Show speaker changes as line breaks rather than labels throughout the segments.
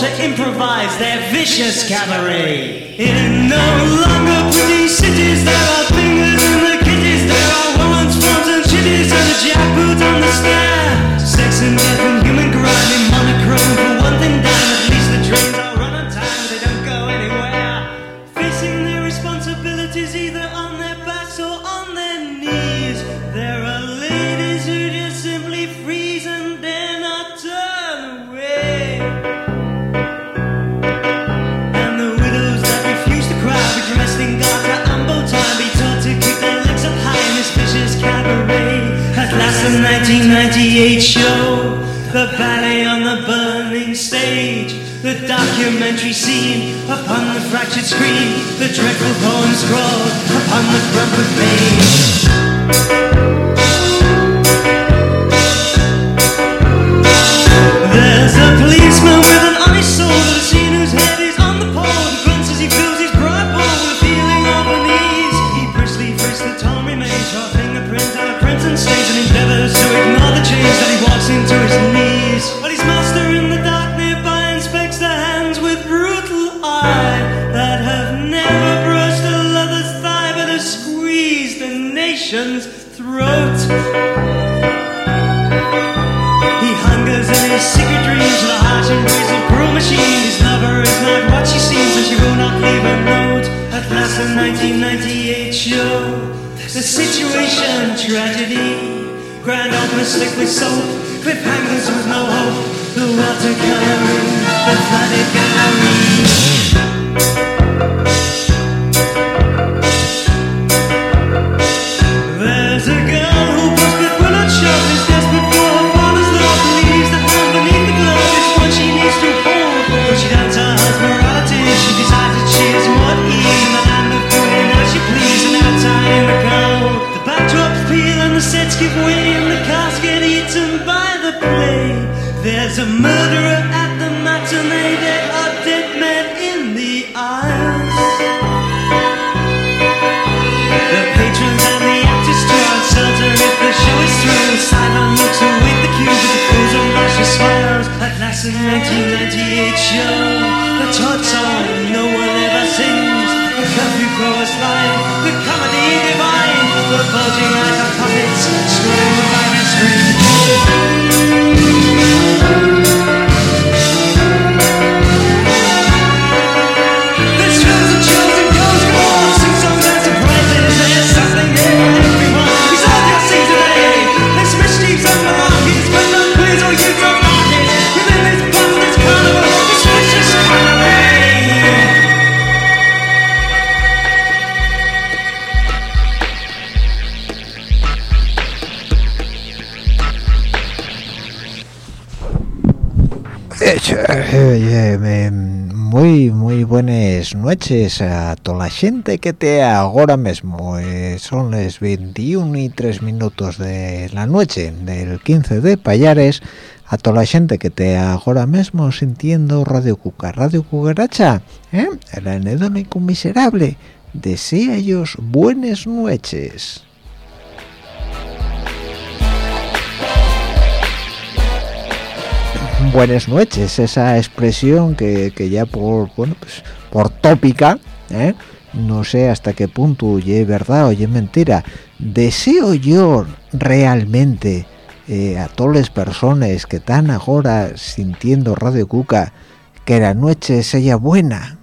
to improvise their vicious cabaret. In no longer pretty cities, there are fingers in the kitties, there are women's forms and chitties, and a jackboot on the stair. Sex and death and human grime in monochrome 1998 show, the ballet on the burning stage, the documentary scene upon the fractured screen, the dreadful poem scrawled upon the crumpled page. There's a policeman with an honest machine. is lover is not what she seems, and she will not leave a note. At last, the 1998 show, the situation tragedy. Grand opener slick with soap, cliffhangers with no hope. The watercolor, the flooded gallery. There's a murderer at the matinee. There are dead men in the aisles. The patrons and the actors draw uncertain if the show is through. Silent looks await the cue with the fools and luscious smiles. At last, the 1998 show, the Todd song no one ever sings. The curfew chorus line, the comedy divine, the bulging eyes of puppets, thank you.
Muy, muy buenas noches a toda la gente que te ahora mismo. Eh, son las 21 y 3 minutos de la noche del 15 de Payares. A toda la gente que te ahora mismo sintiendo Radio Cuca, Radio Cucaracha, ¿eh? el anedónico miserable. Desea ellos buenas noches. Buenas noches esa expresión que, que ya por bueno pues por tópica ¿eh? no sé hasta qué punto es verdad o es mentira deseo yo realmente eh, a todas las personas que están ahora sintiendo Radio Cuca que la noche sea buena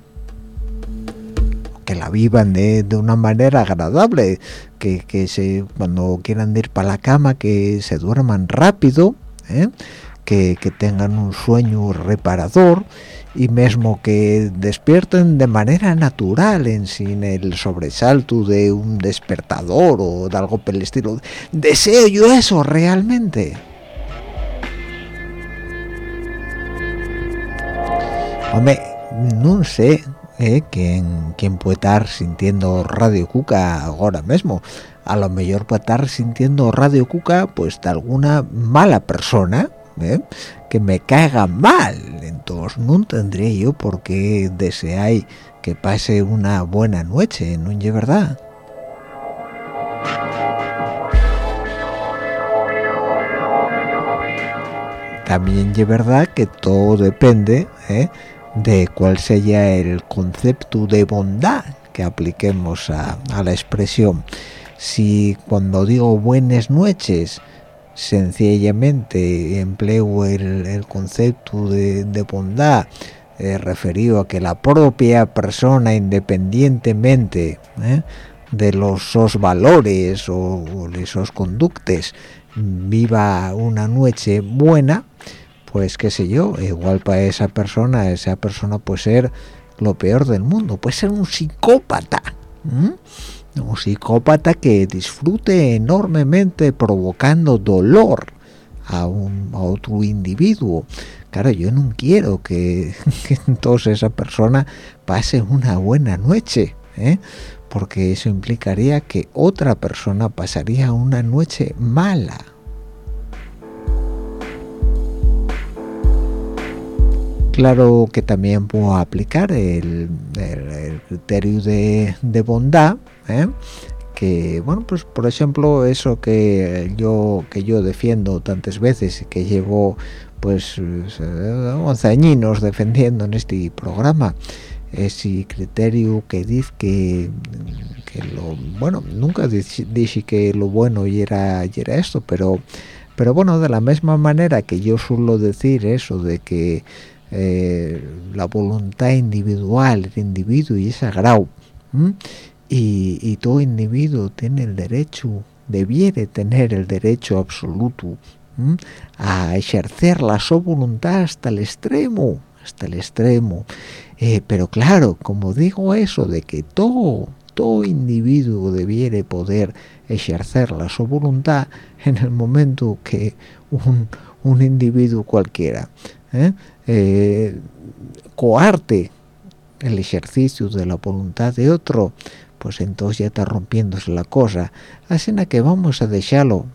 que la vivan de, de una manera agradable que, que se cuando quieran ir para la cama que se duerman rápido ¿eh? Que, que, tengan un sueño reparador y mismo que despierten de manera natural en sin el sobresalto de un despertador o de algo por el estilo deseo yo eso realmente hombre no sé ¿eh? ¿Quién, quién puede estar sintiendo Radio Cuca ahora mismo a lo mejor puede estar sintiendo Radio Cuca pues de alguna mala persona ¿eh? que me caiga mal entonces no tendría yo por qué deseáis que pase una buena noche no es verdad también es verdad que todo depende ¿eh? de cuál sea el concepto de bondad que apliquemos a, la expresión. Si cuando digo buenas noches, sencillamente empleo el, concepto de, bondad eh, referido a que la propia persona independientemente ¿eh? de los valores o, esos conductes viva una noche buena pues qué sé yo igual para esa persona esa persona puede ser lo peor del mundo puede ser un psicópata un psicópata que disfrute enormemente provocando dolor a, un, otro individuo claro yo no quiero que, entonces esa persona pase una buena noche ¿eh? porque eso implicaría que otra persona pasaría una noche mala. Claro que también puedo aplicar el, criterio de, bondad, ¿eh? que bueno pues por ejemplo eso que yo que yo defiendo tantas veces y que llevo pues 11 añinos defendiendo en este programa ese criterio que dice que, lo bueno nunca dije que lo bueno y era, esto pero pero bueno de la misma manera que yo suelo decir eso de que eh, la voluntad individual el individuo y es sagrado y, y, todo individuo tiene el derecho debiere tener el derecho absoluto a ejercer la su voluntad hasta el extremo hasta el extremo eh, pero claro, como digo eso de que todo, todo individuo debiere poder ejercer la su voluntad en el momento que un, un individuo cualquiera ¿eh? Eh, coarte el ejercicio de la voluntad de otro, pues entonces ya está rompiéndose la cosa. Así que vamos a dejarlo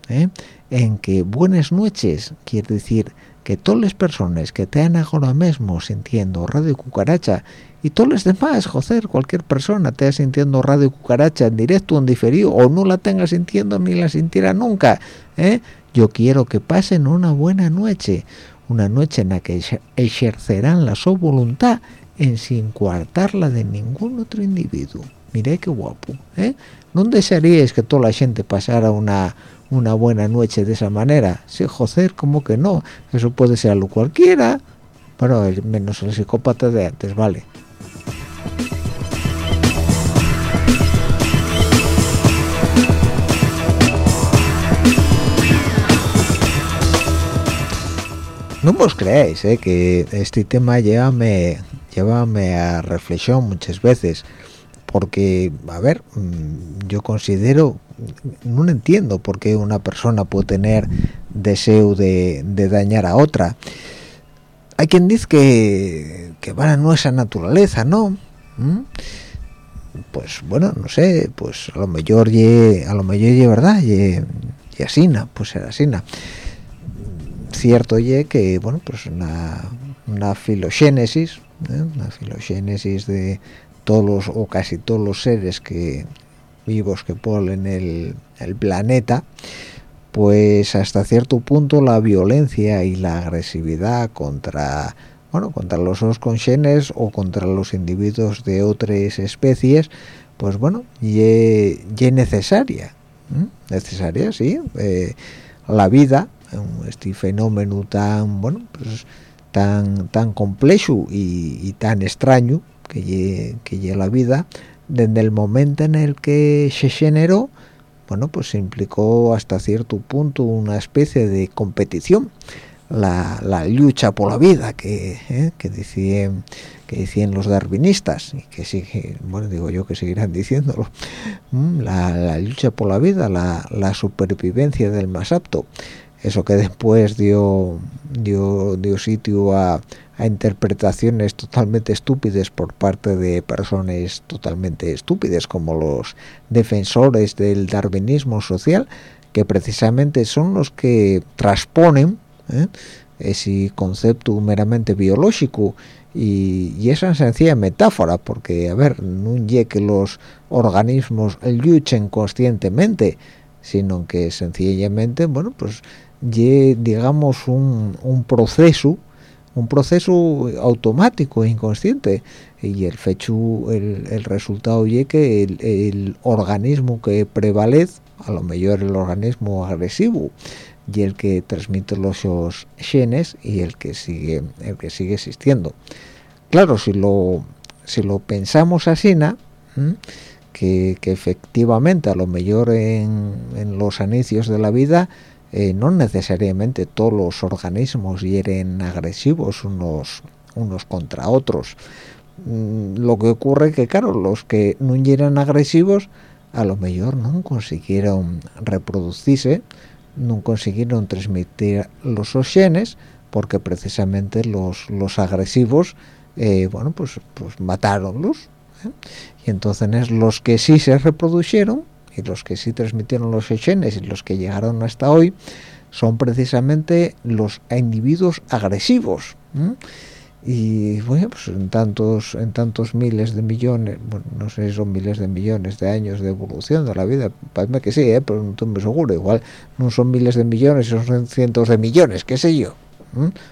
en que buenas noches quiere decir que todas las personas que estén ahora mismo sintiendo radio cucaracha y todos los demás, joder, cualquier persona esté sintiendo radio cucaracha en directo o en diferido o no la tenga sintiendo ni la sintiera nunca, ¿eh? yo quiero que pasen una buena noche, una noche en la que ejercerán la su voluntad en sin coartarla de ningún otro individuo. Mire qué guapo, ¿eh? ¿No desearíais que toda la gente pasara una una buena noche de esa manera. Sí, joder, ¿cómo que no? Eso puede ser algo cualquiera. Bueno, menos el psicópata de antes, vale. No vos creáis eh, que este tema llévame, llévame a reflexión muchas veces porque, a ver, mm, yo considero, no entiendo por qué una persona puede tener deseo de, dañar a otra. Hay quien dice que, que van a nuestra naturaleza, ¿no? ¿Mm? Pues bueno, no sé, pues a lo mejor ye, a lo mejor ye verdad, ye, asina, pues era asina. Cierto ye que, bueno, pues una, una filogénesis, ¿eh? una filogénesis de, todos los, o casi todos los seres que vivos que ponen el, el planeta pues hasta cierto punto la violencia y la agresividad contra bueno contra los genes o contra los individuos de otras especies pues bueno y necesaria necesaria sí eh, la vida este fenómeno tan bueno pues tan tan complejo y tan extraño que lle, la vida desde el momento en el que se generó bueno pues implicó hasta cierto punto una especie de competición la, lucha por la vida que, eh, que decían que decían los darwinistas y que sigue bueno digo yo que seguirán diciéndolo la, lucha por la vida la, la, supervivencia del más apto. Eso que después dio dio dio sitio a a interpretaciones totalmente estúpidas por parte de personas totalmente estúpidas como los defensores del darwinismo social que precisamente son los que transponen ¿eh? ese concepto meramente biológico y, esa sencilla metáfora porque a ver no es que los organismos luchen conscientemente sino que sencillamente bueno pues digamos un, un proceso un proceso automático e inconsciente. Y el fecho el, el resultado y que el, organismo que prevalece a lo mejor el organismo agresivo y el que transmite los genes y el que sigue el que sigue existiendo. Claro si lo si lo pensamos así que, que, efectivamente a lo mejor en, en los inicios de la vida eh, no necesariamente todos los organismos hieren agresivos unos unos contra otros mm, lo que ocurre que claro los que no hieren agresivos a lo mejor no consiguieron reproducirse no consiguieron transmitir los genes porque precisamente los, los agresivos eh, bueno pues pues mataronlos ¿eh? y entonces los que sí se reprodujeron y los que sí transmitieron los genes y los que llegaron hasta hoy son precisamente los individuos agresivos y bueno pues en tantos en tantos miles de millones bueno, no sé si son miles de millones de años de evolución de la vida parece que sí ¿eh? pero no estoy muy seguro igual no son miles de millones son cientos de millones qué sé yo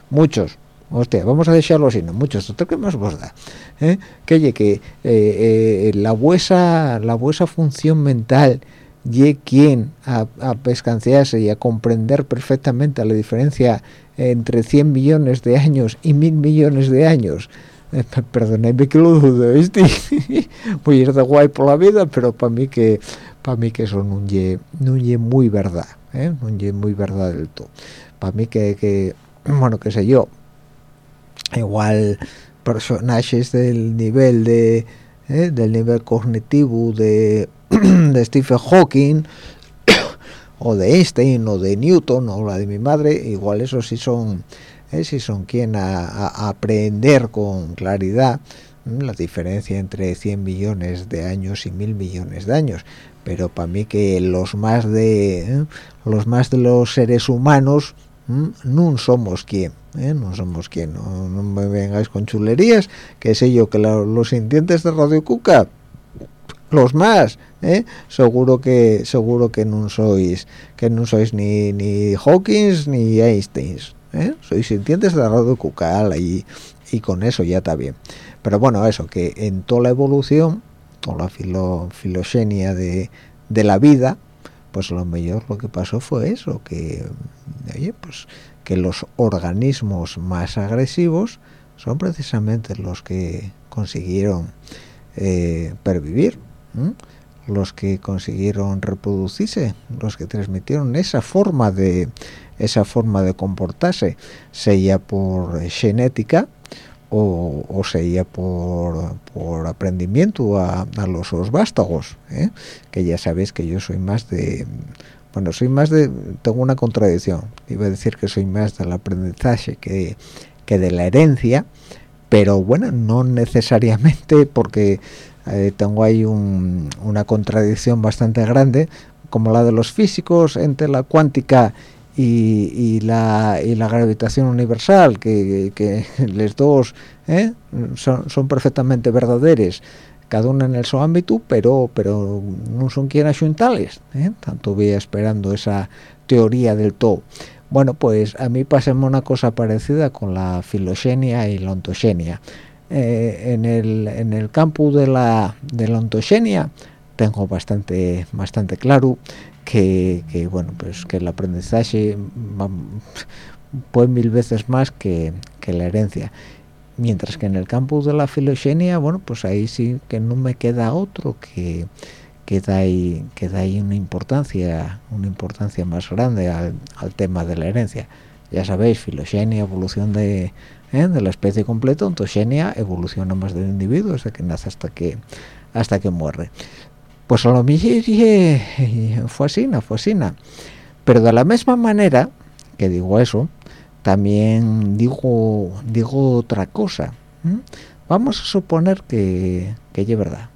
muchos hostia vamos a dejarlo así no muchos total que más vos da ¿Eh? que eh, eh, la buesa la buesa función mental y quien a, a, pescanciarse y a comprender perfectamente la diferencia entre 100 millones de años y mil millones de años eh, perdonadme que lo dudo ¿viste? voy a ir de guay por la vida pero para mí que para mí que son un ye, un muy verdad ¿eh? un ye muy verdad del todo para mí que, que bueno qué sé yo igual personajes del nivel de ¿eh? del nivel cognitivo de, de Stephen Hawking o de Einstein o de Newton o la de mi madre igual eso sí son ¿eh? si son quien a, aprender con claridad la diferencia entre 100 millones de años y mil millones de años pero para mí que los más de ¿eh? los más de los seres humanos no somos quien ¿eh? no somos quien no, me vengáis con chulerías que sé yo que los sintientes de Radio Cuca los más ¿eh? seguro que seguro que no sois que no sois ni ni Hawkins ni Einstein ¿eh? sois sintientes de Radio Cuca y, y con eso ya está bien pero bueno eso que en toda la evolución toda la filo, filogenia de, de la vida pues lo mejor lo que pasó fue eso que oye pues que los organismos más agresivos son precisamente los que consiguieron eh, pervivir los que consiguieron reproducirse los que transmitieron esa forma de esa forma de comportarse sea por genética o, o sea por, por aprendimiento a, los vástagos ¿eh? que ya sabéis que yo soy más de bueno soy más de tengo una contradicción iba a decir que soy más del aprendizaje que, que de la herencia pero bueno no necesariamente porque eh, tengo ahí una contradicción bastante grande como la de los físicos entre la cuántica y, la, y la gravitación universal que, que les dos ¿eh? son, son perfectamente verdaderos cada una en el su ámbito, pero pero no son quienes juntales, ¿eh? tanto voy esperando esa teoría del todo. Bueno, pues a mí pasemos una cosa parecida con la filogenia y la ontogenia. Eh, en, el, en el campo de la, de la ontogenia tengo bastante bastante claro que, que, bueno pues que el aprendizaje puede mil veces más que, que la herencia. Mientras que en el campo de la filogenia bueno pues ahí sí que no me queda otro que que da ahí que da ahí una importancia una importancia más grande al, tema de la herencia. Ya sabéis filogenia evolución de, ¿eh? de la especie completa ontogenia evolución más del individuo desde que nace hasta que hasta que muere pues a lo mejor fue así fue así pero de la misma manera que digo eso también digo digo otra cosa vamos a suponer que que es verdad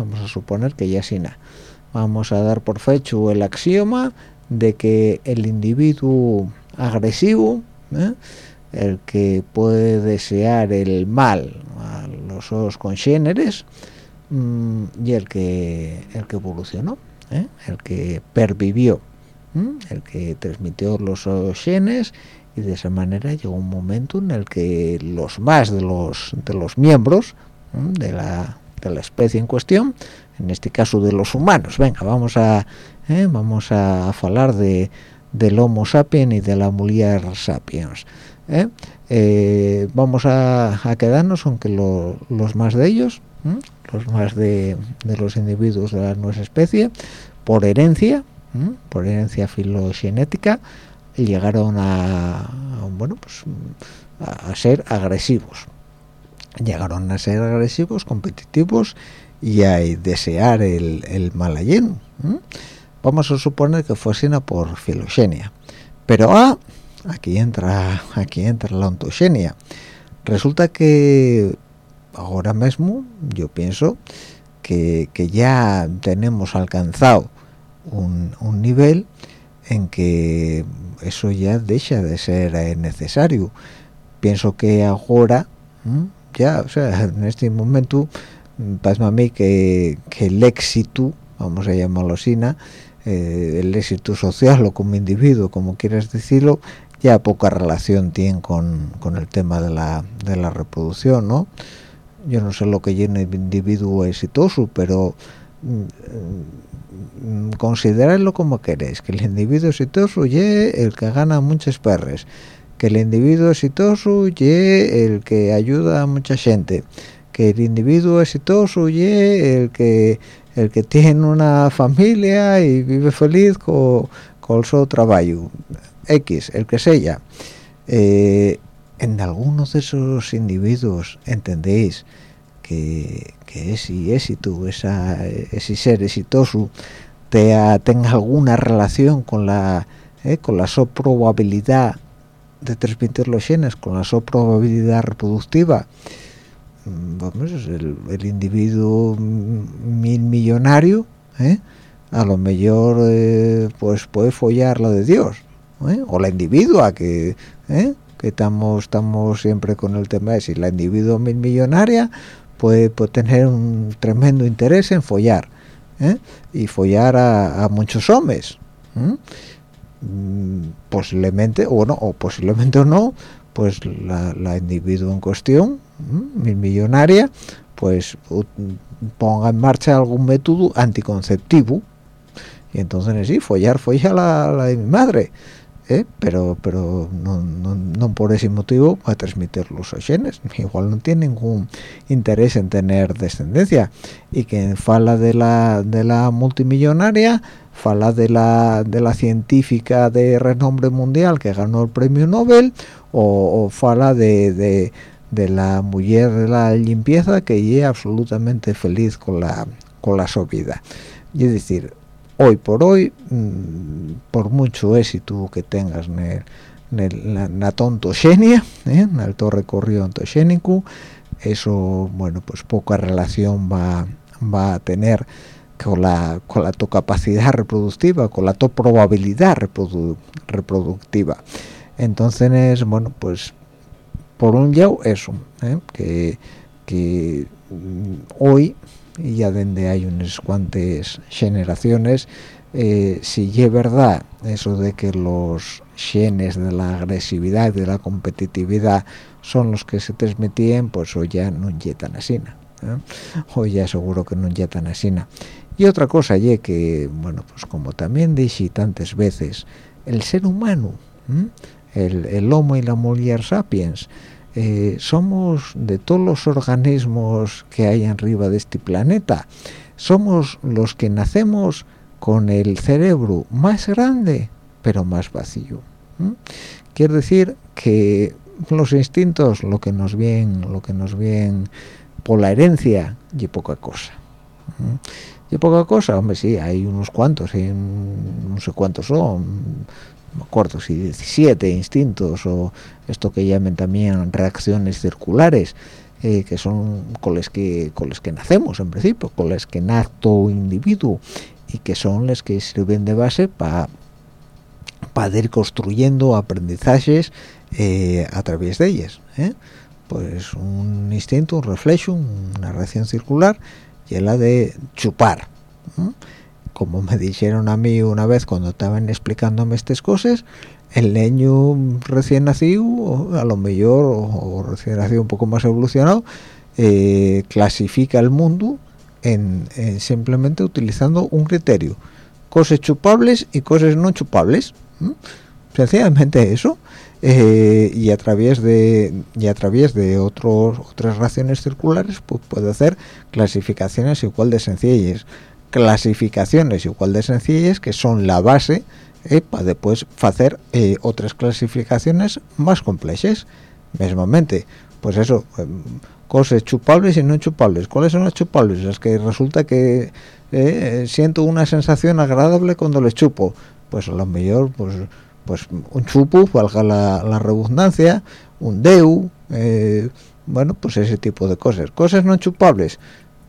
vamos a suponer que ya sí vamos a dar por fecho el axioma de que el individuo agresivo ¿eh? el que puede desear el mal a los congéneres mm, y el que el que evolucionó ¿eh? el que pervivió el que transmitió los genes y de esa manera llegó un momento en el que los más de los de los miembros de la, de la especie en cuestión en este caso de los humanos venga vamos a ¿eh? vamos a hablar de del Homo sapiens y de la mujer sapiens ¿eh? Vamos a, quedarnos aunque los más de ellos los más de, los individuos de la nuestra especie por herencia por herencia filogenética llegaron a, bueno pues a, ser agresivos. Llegaron a ser agresivos competitivos y a desear el, el mal lleno vamos a suponer que fuesen por filogenia. Pero ah, aquí entra aquí entra la ontogenia. Resulta que ahora mismo yo pienso que, que ya tenemos alcanzado un, un nivel en que eso ya deja de ser necesario. Pienso que ahora ya o sea en este momento pasa a mí que, que, el éxito vamos a llamarlo así eh, el éxito social o como individuo como quieras decirlo ya poca relación tiene con, con el tema de la, de la reproducción no yo no sé lo que llena el individuo exitoso pero Mm, considerarlo como queréis que el individuo exitoso y el que gana muchas perres que el individuo exitoso y el que ayuda a mucha gente que el individuo exitoso y el que el que tiene una familia y vive feliz con, con su trabajo X, el que sea. Eh, en algunos de esos individuos entendéis que, que ese éxito, esa, ese ser exitoso tenga alguna relación con la eh, con la so probabilidad de transmitir los genes, con la so probabilidad reproductiva. Mm, vamos, el, el individuo mil millonario, eh, a lo mejor eh, pues puede follar lo de Dios, o la individua que que estamos estamos siempre con el tema de si la individua mil millonaria puede, tener un tremendo interés en follar ¿eh? y follar a, muchos hombres mm, posiblemente o no o posiblemente o no pues la, la individuo en cuestión millonaria pues ponga en marcha algún método anticonceptivo y entonces sí follar follar la, la de mi madre ¿eh? pero pero no, no, por ese motivo va a transmitir los genes igual no tiene ningún interés en tener descendencia. Y que fala de la de la multimillonaria fala de la de la científica de renombre mundial que ganó el premio Nobel o, fala de, de, de la mujer de la limpieza que es absolutamente feliz con la con la su y es decir hoy por hoy mm, por mucho éxito que tengas en, la, tontogenia ¿eh? en el recorrido ontogénico eso bueno pues poca relación va va a tener con la con la tu capacidad reproductiva con la tu probabilidad reproductiva entonces bueno pues por un lado eso ¿eh? que que mm, hoy y ya desde hay unas cuantas generaciones eh, si es verdad eso de que los genes de la agresividad y de la competitividad son los que se transmitían pues hoy ya no yetan así ¿eh? hoy ya seguro que no yetan así y otra cosa ye que bueno pues como también dije tantas veces el ser humano el, el homo y la mujer sapiens eh, somos de todos los organismos que hay arriba de este planeta, somos los que nacemos con el cerebro más grande, pero más vacío. Quiere decir que los instintos, lo que nos vienen, lo que nos viene por la herencia, y poca cosa. Y poca cosa, hombre, sí, hay unos cuantos, no sé cuántos son, me acuerdo si 17 instintos o esto que llaman también reacciones circulares eh, que son con las que que nacemos en principio con las que nace todo individuo y que son las que sirven de base para para ir construyendo aprendizajes eh, a través de ellas ¿eh? pues un instinto un reflejo una reacción circular y la de chupar como me dijeron a mí una vez cuando estaban explicándome estas cosas el niño recién nacido a lo mejor o, recién nacido un poco más evolucionado eh, clasifica el mundo en, simplemente utilizando un criterio cosas chupables y cosas no chupables sencillamente eso eh, y a través de y a través de otras raciones circulares pues puede hacer clasificaciones igual de sencillas clasificaciones igual de sencillas que son la base eh, para después hacer eh, otras clasificaciones más complejas mismamente pues eso em, cosas chupables y no chupables. Cuáles son las chupables es que resulta que siento una sensación agradable cuando les chupo. Pues a lo mejor pues pues un chupu, valga la, redundancia, un deu, eh, bueno, pues ese tipo de cosas. Cosas no chupables,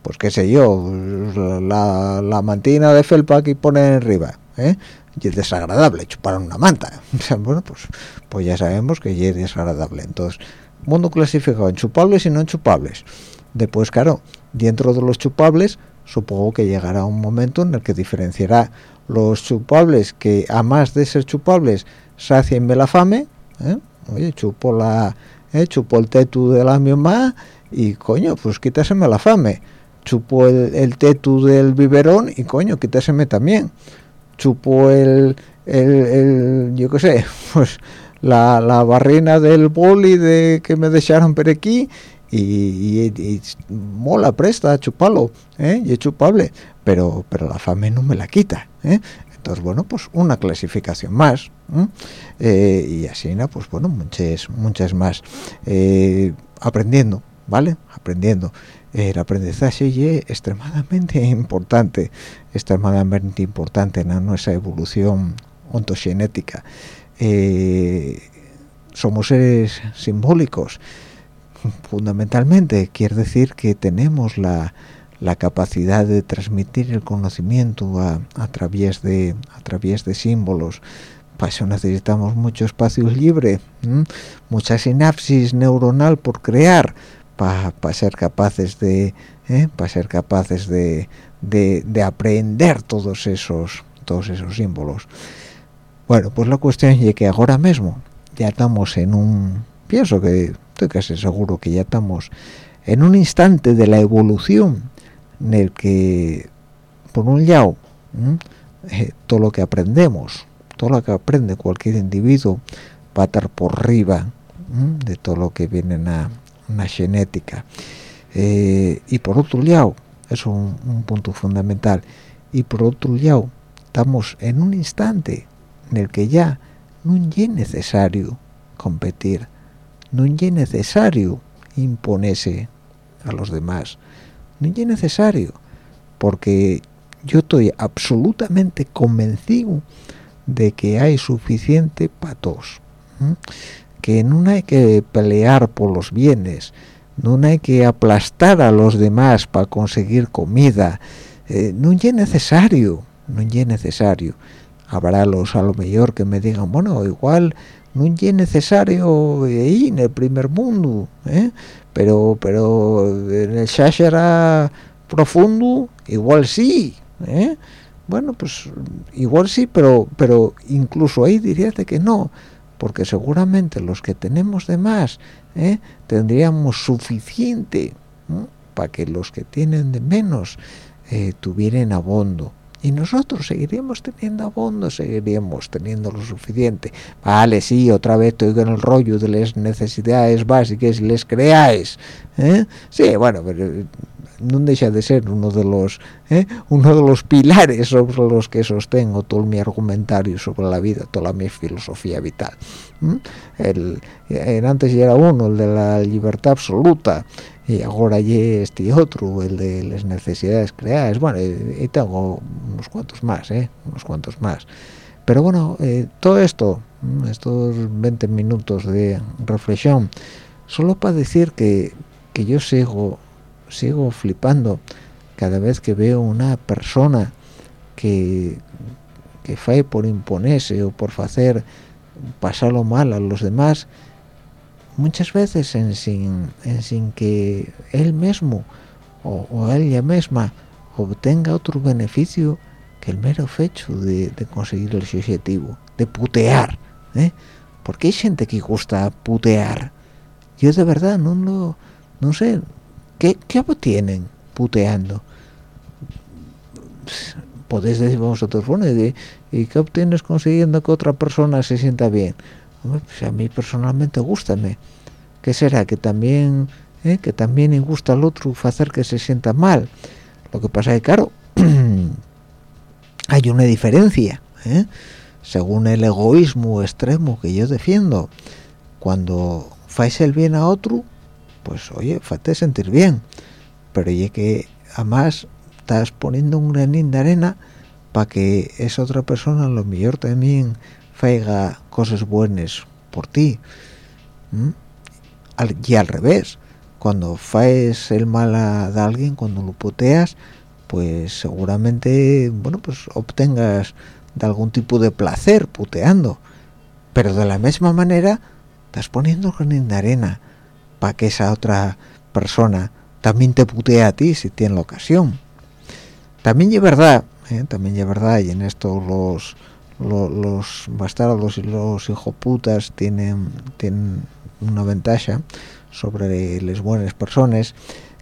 pues qué sé yo, la, mantina de felpa que pone arriba, ¿eh? y es desagradable chupar una manta. bueno, pues, pues ya sabemos que es desagradable. Entonces, mundo clasificado en chupables y no chupables. Después, claro, dentro de los chupables, supongo que llegará un momento en el que diferenciará los chupables que a más de ser chupables sacien la fame ¿eh? oye chupo la ¿eh? chupo el tetu de la mi mamá y coño pues quítaseme la fame chupo el, tetu del biberón y coño quítaseme también. Chupo el, el, yo qué sé pues la, la, barrina del boli de que me dejaron por aquí y, mola presta chupalo ¿eh? y es chupable pero pero la fame no me la quita ¿eh? entonces bueno pues una clasificación más eh, y así pues bueno muchas muchas más eh, aprendiendo vale aprendiendo el aprendizaje es extremadamente importante extremadamente importante en nuestra evolución ontogenética. Somos seres simbólicos fundamentalmente quiere decir que tenemos la la capacidad de transmitir el conocimiento a, través de a través de símbolos. Para eso necesitamos mucho espacio libre mucha sinapsis neuronal por crear para ser capaces de ¿eh? para ser capaces de, de, aprender todos esos todos esos símbolos bueno pues la cuestión es que ahora mismo ya estamos en un pienso que estoy casi seguro que ya estamos en un instante de la evolución en el que por un lado eh, todo lo que aprendemos todo lo que aprende cualquier individuo va a estar por arriba de todo lo que viene en una genética. Eh, y por otro lado es un, punto fundamental y por otro lado estamos en un instante en el que ya no es necesario competir no es necesario imponerse a los demás no es necesario porque yo estoy absolutamente convencido de que hay suficiente para todos que no hay que pelear por los bienes no hay que aplastar a los demás para conseguir comida eh, no es necesario no es necesario habrá los a lo mejor que me digan bueno igual no es necesario ahí en el primer mundo ¿eh? pero pero en el Shashara profundo igual sí ¿eh? bueno pues igual sí pero pero incluso ahí diría que no porque seguramente los que tenemos de más ¿eh? tendríamos suficiente para que los que tienen de menos tuvieran abondo y nosotros seguiríamos teniendo abondo, seguiríamos teniendo lo suficiente. Vale, sí, otra vez estoy con el rollo de las necesidades básicas y les creáis. ¿eh? Sí, bueno, pero eh, no deja de ser uno de los ¿eh? uno de los pilares sobre los que sostengo todo mi argumentario sobre la vida, toda mi filosofía vital. El, antes ya era uno, el de la libertad absoluta, y ahora ya este otro, el de las necesidades creadas, bueno, y, tengo unos cuantos más, ¿eh? unos cuantos más. Pero bueno, eh, todo esto, estos 20 minutos de reflexión, solo para decir que, que yo sigo, sigo flipando cada vez que veo una persona que, que fae por imponerse o por hacer pasarlo mal a los demás, muchas veces en sin, en sin que él mismo o, ella misma obtenga otro beneficio que el mero fecho de, conseguir el objetivo de putear ¿eh? porque hay gente que gusta putear yo de verdad no lo no sé qué qué obtienen puteando podéis decir vosotros bueno y qué obtienes consiguiendo que otra persona se sienta bien pues a mí personalmente gustame qué será que también ¿eh? que también gusta al otro hacer que se sienta mal lo que pasa es que claro hay una diferencia ¿eh? según el egoísmo extremo que yo defiendo cuando fais el bien a otro pues oye fate sentir bien. Pero ya que además estás poniendo un granín de arena para que esa otra persona lo mejor también faiga cosas buenas por ti y al revés cuando faes el mal a, alguien cuando lo puteas pues seguramente bueno pues obtengas de algún tipo de placer puteando. Pero de la misma manera estás poniendo en de arena para que esa otra persona también te putee a ti si tiene la ocasión también es verdad ¿eh? también es verdad y en esto los los, bastardos y los hijoputas tienen tienen una ventaja sobre las buenas personas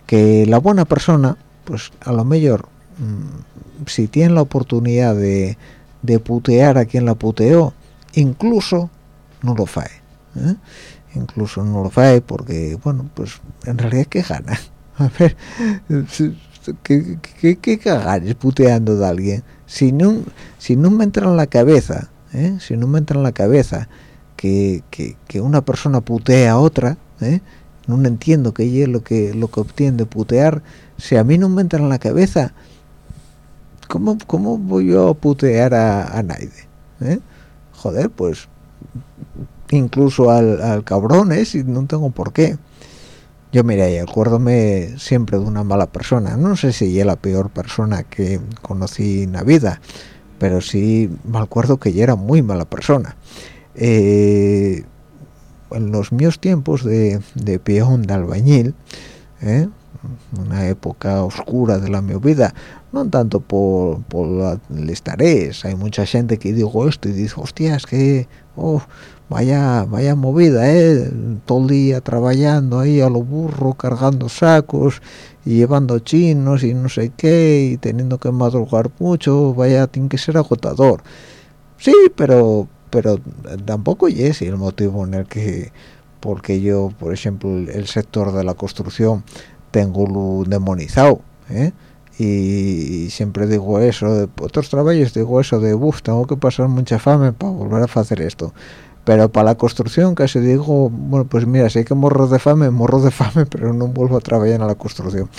que la buena persona pues a lo mejor mm, si tiene la oportunidad de, de, putear a quien la puteó incluso no lo fae ¿eh? Incluso no lo fae porque bueno pues en realidad que gana a ver ¿qué, qué, qué puteando de alguien si no si no me entra en la cabeza ¿eh? si no me entra en la cabeza que, que, una persona putea a otra ¿eh? no entiendo qué es lo que lo que obtiene de putear si a mí no me entra en la cabeza ¿cómo, cómo voy yo a putear a, a nadie? ¿Eh? joder pues incluso al, al cabrón si no tengo por qué. Yo mira y acuérdome siempre de una mala persona. No sé si es la peor persona que conocí en la vida pero sí me acuerdo que ella era muy mala persona. Eh, en los míos tiempos de, de peón de albañil ¿eh? una época oscura de la mi vida. No tanto por, por las tareas hay mucha gente que digo esto y dice hostias que oh, vaya vaya movida ¿eh? todo el día trabajando ahí a lo burro cargando sacos y llevando chinos y no sé qué y teniendo que madrugar mucho vaya tiene que ser agotador sí pero pero tampoco es el motivo en el que porque yo por ejemplo el sector de la construcción tengo lo demonizado ¿eh? y, siempre digo eso de otros trabajos digo eso de uff tengo que pasar mucha fame para volver a hacer esto pero para la construcción casi digo bueno pues mira si hay que morro de fame morro de fame pero no vuelvo a trabajar en la construcción.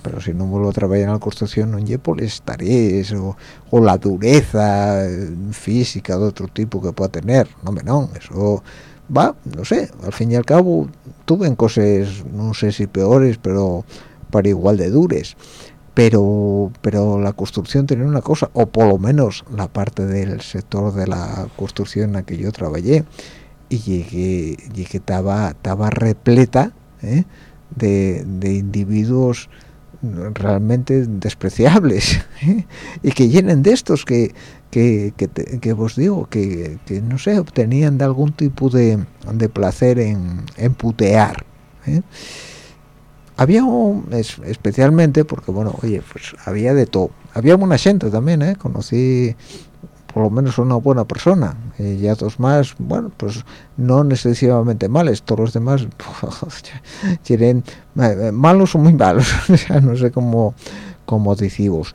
Pero si no vuelvo a trabajar en la construcción no llevo por estaréis o, o, la dureza eh, física de otro tipo que pueda tener. No me no eso va no sé al fin y al cabo tuve en cosas no sé si peores pero para igual de dures pero pero la construcción tenía una cosa o por lo menos la parte del sector de la construcción en la que yo trabajé y llegué llegué estaba estaba repleta ¿eh? de, de individuos realmente despreciables ¿eh? y que llenen de estos que que, que, vos digo que, que, no sé obtenían de algún tipo de, de placer en, en putear ¿eh? Había un, especialmente porque bueno oye pues había de todo había buena gente también ¿eh? conocí por lo menos una buena persona y ya dos más bueno pues no excesivamente males todos los demás tienen eh, malos o muy malos no sé cómo cómo decimos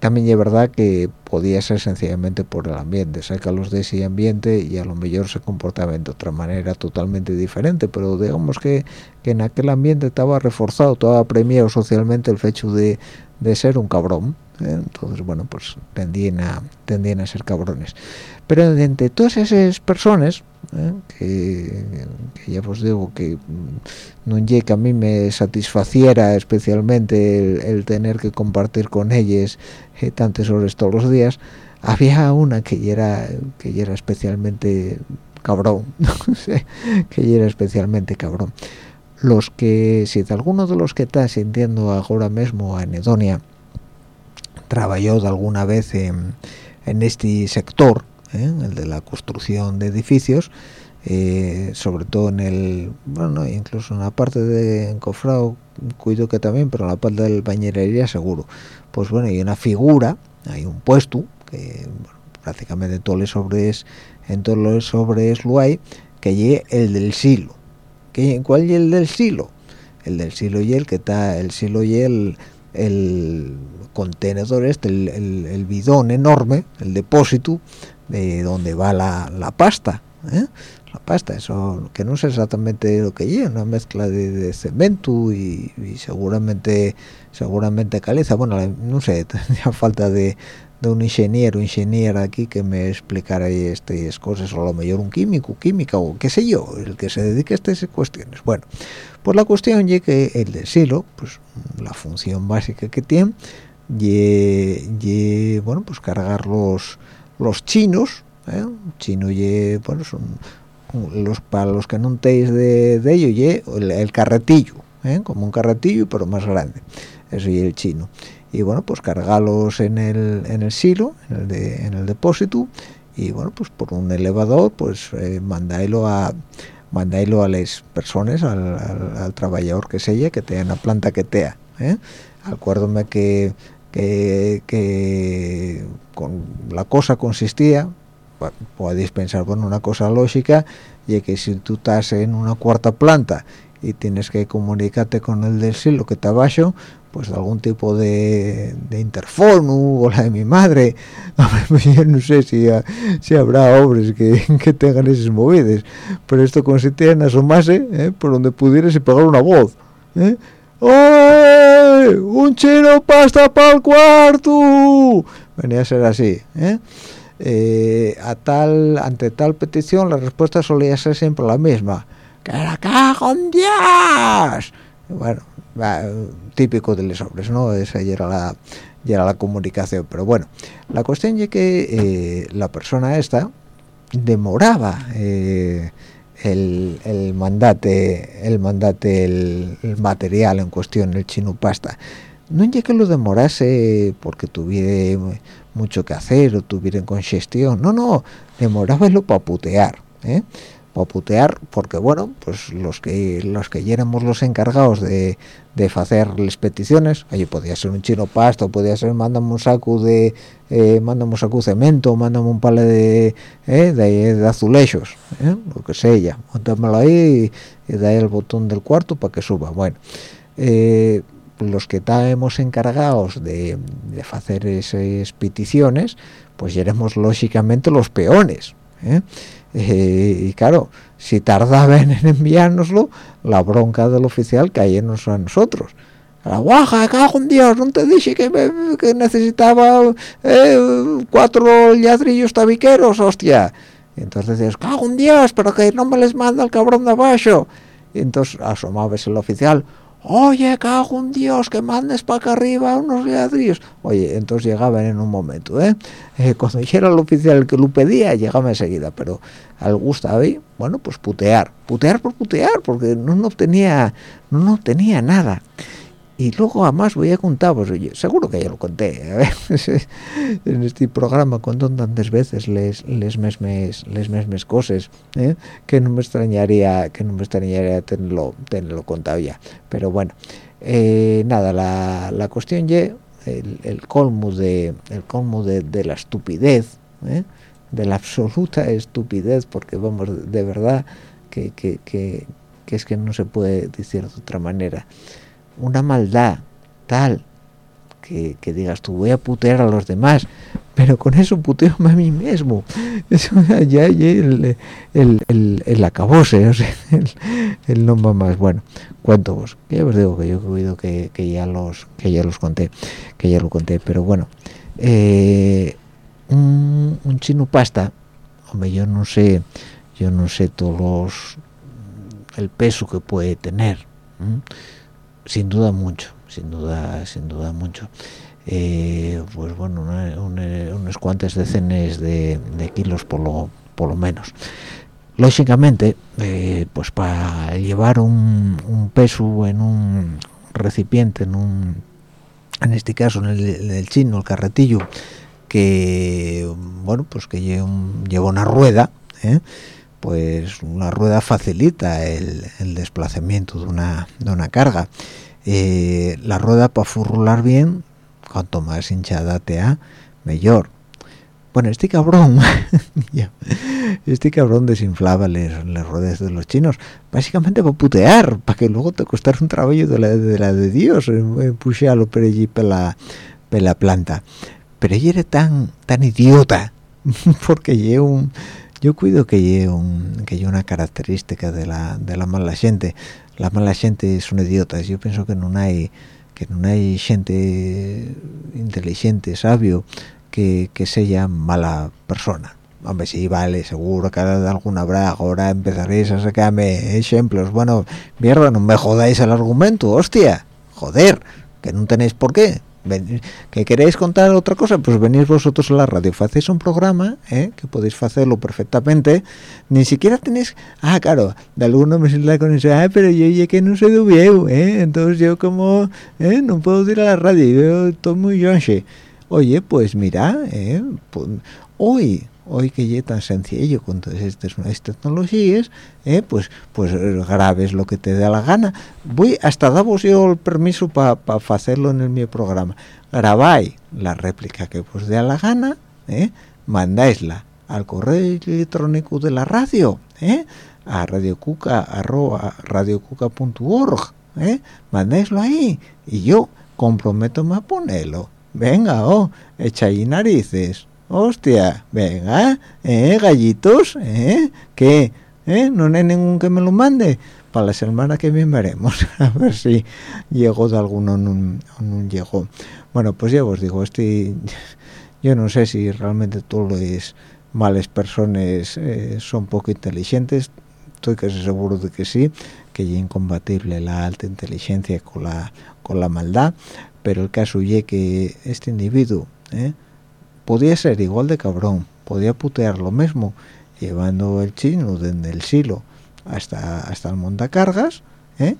también es verdad que podía ser sencillamente por el ambiente sacarlos de ese ambiente y a lo mejor se comportaban de otra manera totalmente diferente pero digamos que, en aquel ambiente estaba reforzado estaba premiado socialmente el hecho de, de ser un cabrón ¿eh? entonces bueno pues tendían a tendían a ser cabrones pero entre todas esas personas ¿eh? que, ya os digo que no que a mí me satisfaciera especialmente el, tener que compartir con ellos eh, tantas horas todos los días había una que era que era especialmente cabrón que era especialmente cabrón los que si de alguno de los que está sintiendo ahora mismo anedonia trabajó de alguna vez en, en este sector ¿eh? el de la construcción de edificios eh, sobre todo en el bueno incluso en la parte de encofrado cuido que también pero en la parte del bañerería seguro pues bueno hay una figura hay un puesto que prácticamente todos los sobres en todos los sobres lo hay que llegue el del silo ¿Qué, ¿cuál es el del silo? el del silo y el que está el silo y el el contenedor este el, el, bidón enorme el depósito de donde va la, la pasta ¿eh? la pasta, eso que no sé exactamente lo que lleva, una mezcla de, cemento y, seguramente seguramente caliza, bueno, no sé, tendría falta de, un ingeniero, ingeniera aquí que me explicara estas cosas, o a lo mejor un químico, química, o qué sé yo, el que se dedique a estas cuestiones. Bueno, pues la cuestión es que el de silo, pues la función básica que tiene, y, bueno, pues cargar los, los chinos, ¿eh? chino y bueno, son los para los que no teis de, de ello el, carretillo ¿eh? como un carretillo pero más grande eso y el chino y bueno pues cargalos en el en el silo en el, de, en el depósito y bueno pues por un elevador pues eh, mandáislo a mandáislo a las personas al, al, trabajador que sea que tenga la planta que tea ¿eh? acuérdome que, que, que con la cosa consistía podéis pensar bueno una cosa lógica y que si tú estás en una cuarta planta y tienes que comunicarte con el del silo que está abajo pues algún tipo de, de interfono o la de mi madre yo no sé si, si habrá hombres que, que, tengan esas movidas pero esto consistía en asomarse ¿eh? por donde pudieras y pegar una voz ¿eh? ¡Oye! ¡Un chino pasta para el cuarto! Venía a ser así, ¿eh? Eh, a tal ante tal petición la respuesta solía ser siempre la misma que la cago en Dios bueno típico de los hombres no esa ya era la era la comunicación pero bueno la cuestión es que eh, la persona esta demoraba eh, el, el mandate el mandate el, el, material en cuestión el chino pasta. No es que lo demorase porque tuviera mucho que hacer o tuvieran congestión no no demorábalo para putear ¿eh? Para putear porque bueno pues los que los que éramos los encargados de, de hacer las peticiones allí podía ser un chino pasto podía ser mándame un saco de eh, un saco de cemento mándame un palo de, eh, de, azulejos ¿eh? lo que sea ya montámelo ahí y, ahí el botón del cuarto para que suba bueno eh, los que estábamos encargados de, hacer esas peticiones, pues éramos lógicamente los peones. Eh, y claro, si tardaban en enviárnoslo, la bronca del oficial caíamos a nosotros. La guaja, cago en Dios, no te dije que, necesitaba eh, cuatro ladrillos tabiqueros, hostia. Y entonces decías, cago en Dios, pero que no me les manda el cabrón de abajo. Y entonces asomabas el oficial, oye, cago un Dios, que mandes para acá arriba unos ladrillos. Oye, entonces llegaban en un momento, ¿eh? eh cuando era el oficial que lo pedía, llegaba enseguida, pero al gusto ahí, bueno, pues putear, putear por putear, porque no, no obtenía, no, no obtenía nada y luego además voy a contar pues seguro que ya lo conté en este programa cuento tantas veces les les mesmes les mesmes cosas ¿eh? que no me extrañaría que no me extrañaría tenerlo tenerlo contado ya pero bueno eh, nada la, la cuestión ya el, el, colmo de el colmo de, de la estupidez ¿eh? de la absoluta estupidez porque vamos de verdad que, que, que, que es que no se puede decir de otra manera una maldad tal que, digas tú voy a putear a los demás pero con eso puteo a mí mismo. Eso ya, el, el, el, el acabose o el, el nombre más. Bueno cuento vos. Que os digo que yo he oído que, que, ya los que ya los conté que ya lo conté pero bueno eh, un, un, chino pasta hombre yo no sé yo no sé todos los el peso que puede tener sin duda mucho sin duda sin duda mucho eh, pues bueno unas cuantas decenas de, kilos por lo por lo menos lógicamente eh, pues para llevar un, peso en un recipiente en un en este caso en el, chino, el carretillo, que, bueno, pues que lleva, una rueda, ¿eh? Pues una rueda facilita el, desplazamiento de una, de una carga. Eh, la rueda para furrular bien, cuanto más hinchada te ha, mejor. Bueno, este cabrón, este cabrón desinflaba las, ruedas de los chinos, básicamente para putear, para que luego te costara un trabajo de la de, la de Dios, pusharlo por allí para la, planta. Pero ella era tan tan idiota, porque yo un, yo cuido que lleve un, que una característica de la, de la mala gente. La mala gente son idiotas. Yo pienso que no hay que no hay gente inteligente, sabio, que, que sea mala persona. Hombre, sí, vale, seguro que alguna habrá, ahora empezaréis a sacarme ejemplos. Bueno, mierda, no me jodáis el argumento, hostia, joder, que no tenéis por qué. ¿Que queréis contar otra cosa? Pues venís vosotros a la radio, hacéis un programa, ¿eh? que podéis hacerlo perfectamente, ni siquiera tenéis... Ah, claro, de alguno me la con eso, ah, pero yo ya que no soy viejo, ¿eh? entonces yo como ¿eh? no puedo ir a la radio, yo estoy muy yonche oye pues mira eh, pues, hoy hoy que ya tan sencillo con todas estas nuevas tecnologías eh, pues pues grabes lo que te dé la gana. Voy hasta damos yo el permiso para hacerlo en el mi programa. Grabáis la réplica que os dé la gana eh, mandáisla al correo electrónico de la radio eh, a radiocuca.org eh, mandáislo ahí y yo comprometo a ponerlo. Venga, oh, echa ahí narices, hostia, venga, eh, gallitos, eh, ¿qué? ¿Eh? No hay ningún que me lo mande, para la semana que viene veremos, a ver si llego de alguno no, no llegó. Bueno, pues ya os digo, este, yo no sé si realmente todos los males personas eh, son poco inteligentes, estoy casi seguro de que sí, que es incompatible la alta inteligencia con la, con la maldad, pero el caso es que este individuo ¿eh? Podía ser igual de cabrón, podía putear lo mismo, llevando el chino desde el silo hasta hasta el montacargas, ¿eh?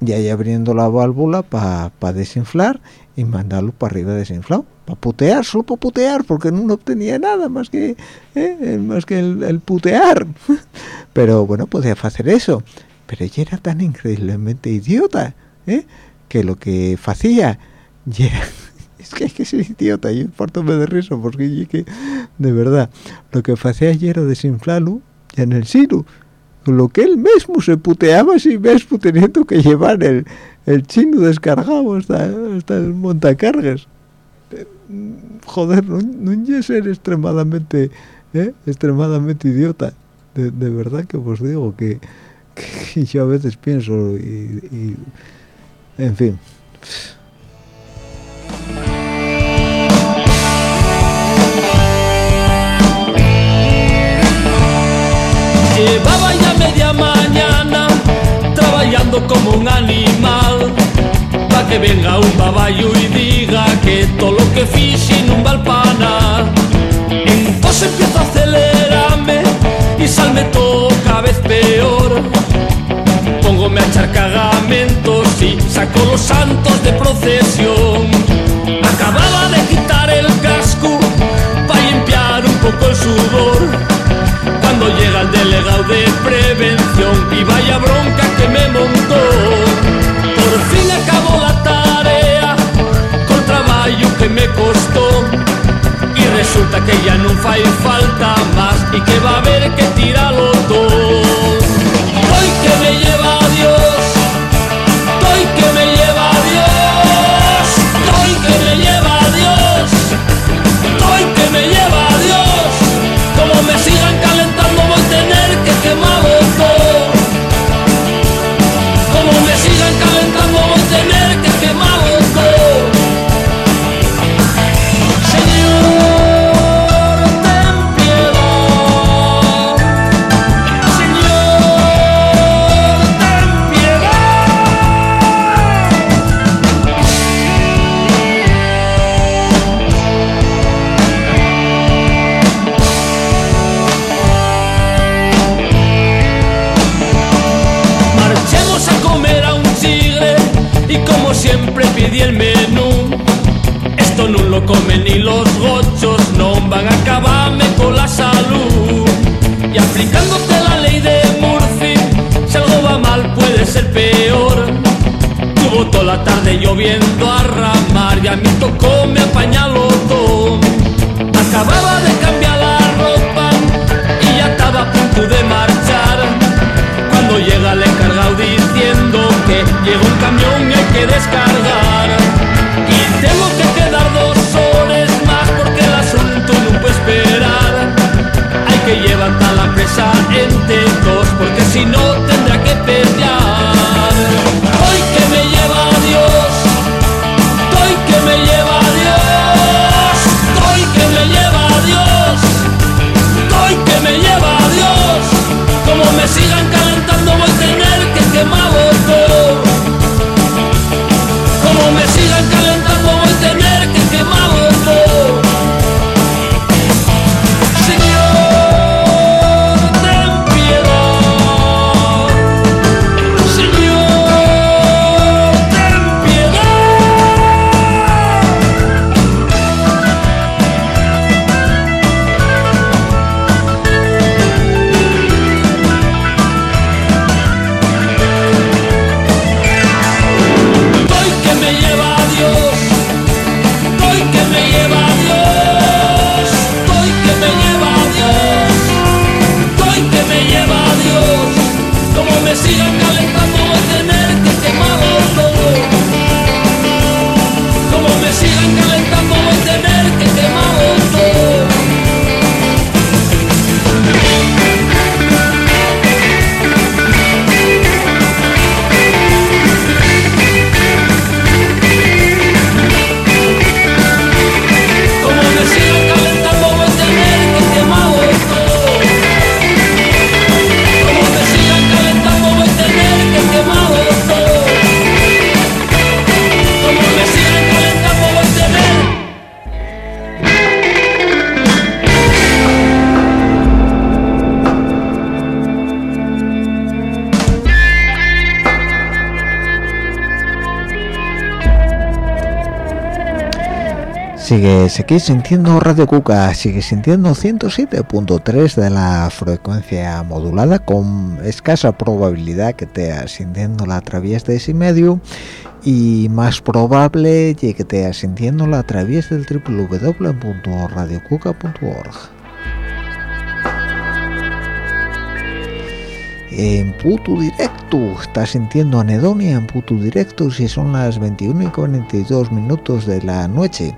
y ahí abriendo la válvula para desinflar y mandarlo para arriba desinflado, para putear, solo para putear, porque no obtenía nada más que ¿eh? más que el, putear. pero bueno, podía hacer eso, pero ella era tan increíblemente idiota, ¿eh? que lo que hacía es que hay que ser idiota y me de risa porque que de verdad lo que hacía ayer era desinflarlo en el silo lo que él mismo se puteaba si mismo teniendo que llevar el, el chino descargado hasta, hasta el montacargas joder no, no ser extremadamente ¿eh? extremadamente idiota de, verdad que os digo que, yo a veces pienso y en fin.
Llevaba ya media mañana trabajando como un animal Pa' que venga un baballo y diga que todo lo que fichi no va pana Entonces empiezo a acelerarme y salme todo cada vez peor Póngome a echar cagamentos y saco los santos de procesión. Acababa de quitar el casco para limpiar un poco el sudor. Llega el delegado de prevención y vaya bronca que me montó. Por fin acabó la tarea con trabajo que me costó. Y resulta que ya no hay falta más y que va a haber que la tarde lloviendo a ramar y a mí tocó me apañalo todo. Acababa de cambiar la ropa y ya estaba a punto de marchar. Cuando llega el encargado diciendo que llega un camión y hay que descargar. Y tengo que quedar
Sigue, sigue sintiendo Radio Cuca, sigue sintiendo 107.3 de la frecuencia modulada con escasa probabilidad que te sintiéndola a través de ese medio y más probable que te sintiéndola a través del www.radiocuca.org. en puto directo está sintiendo anedonia en puto directo si son las 21 y 42 minutos de la noche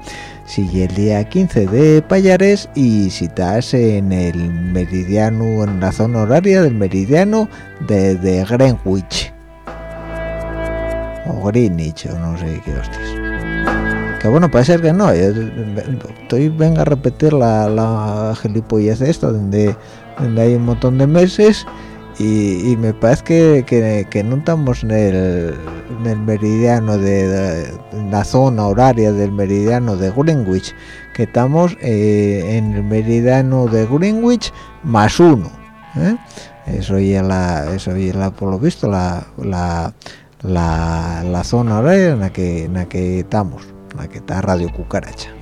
sigue el día 15 de Payares y si estás en el meridiano en la zona horaria del meridiano de, Greenwich. O Greenwich o no sé qué hostias que bueno puede ser que no yo estoy venga a repetir la, la gilipollez esta donde, donde hay un montón de meses y, y me parece que, que, que no estamos en el, meridiano de, la zona horaria del meridiano de Greenwich que estamos eh, en el meridiano de Greenwich más uno ¿eh? eso ya la eso ya la por lo visto la, la, la, la zona horaria en la que en la que estamos en la que está Radio Cucaracha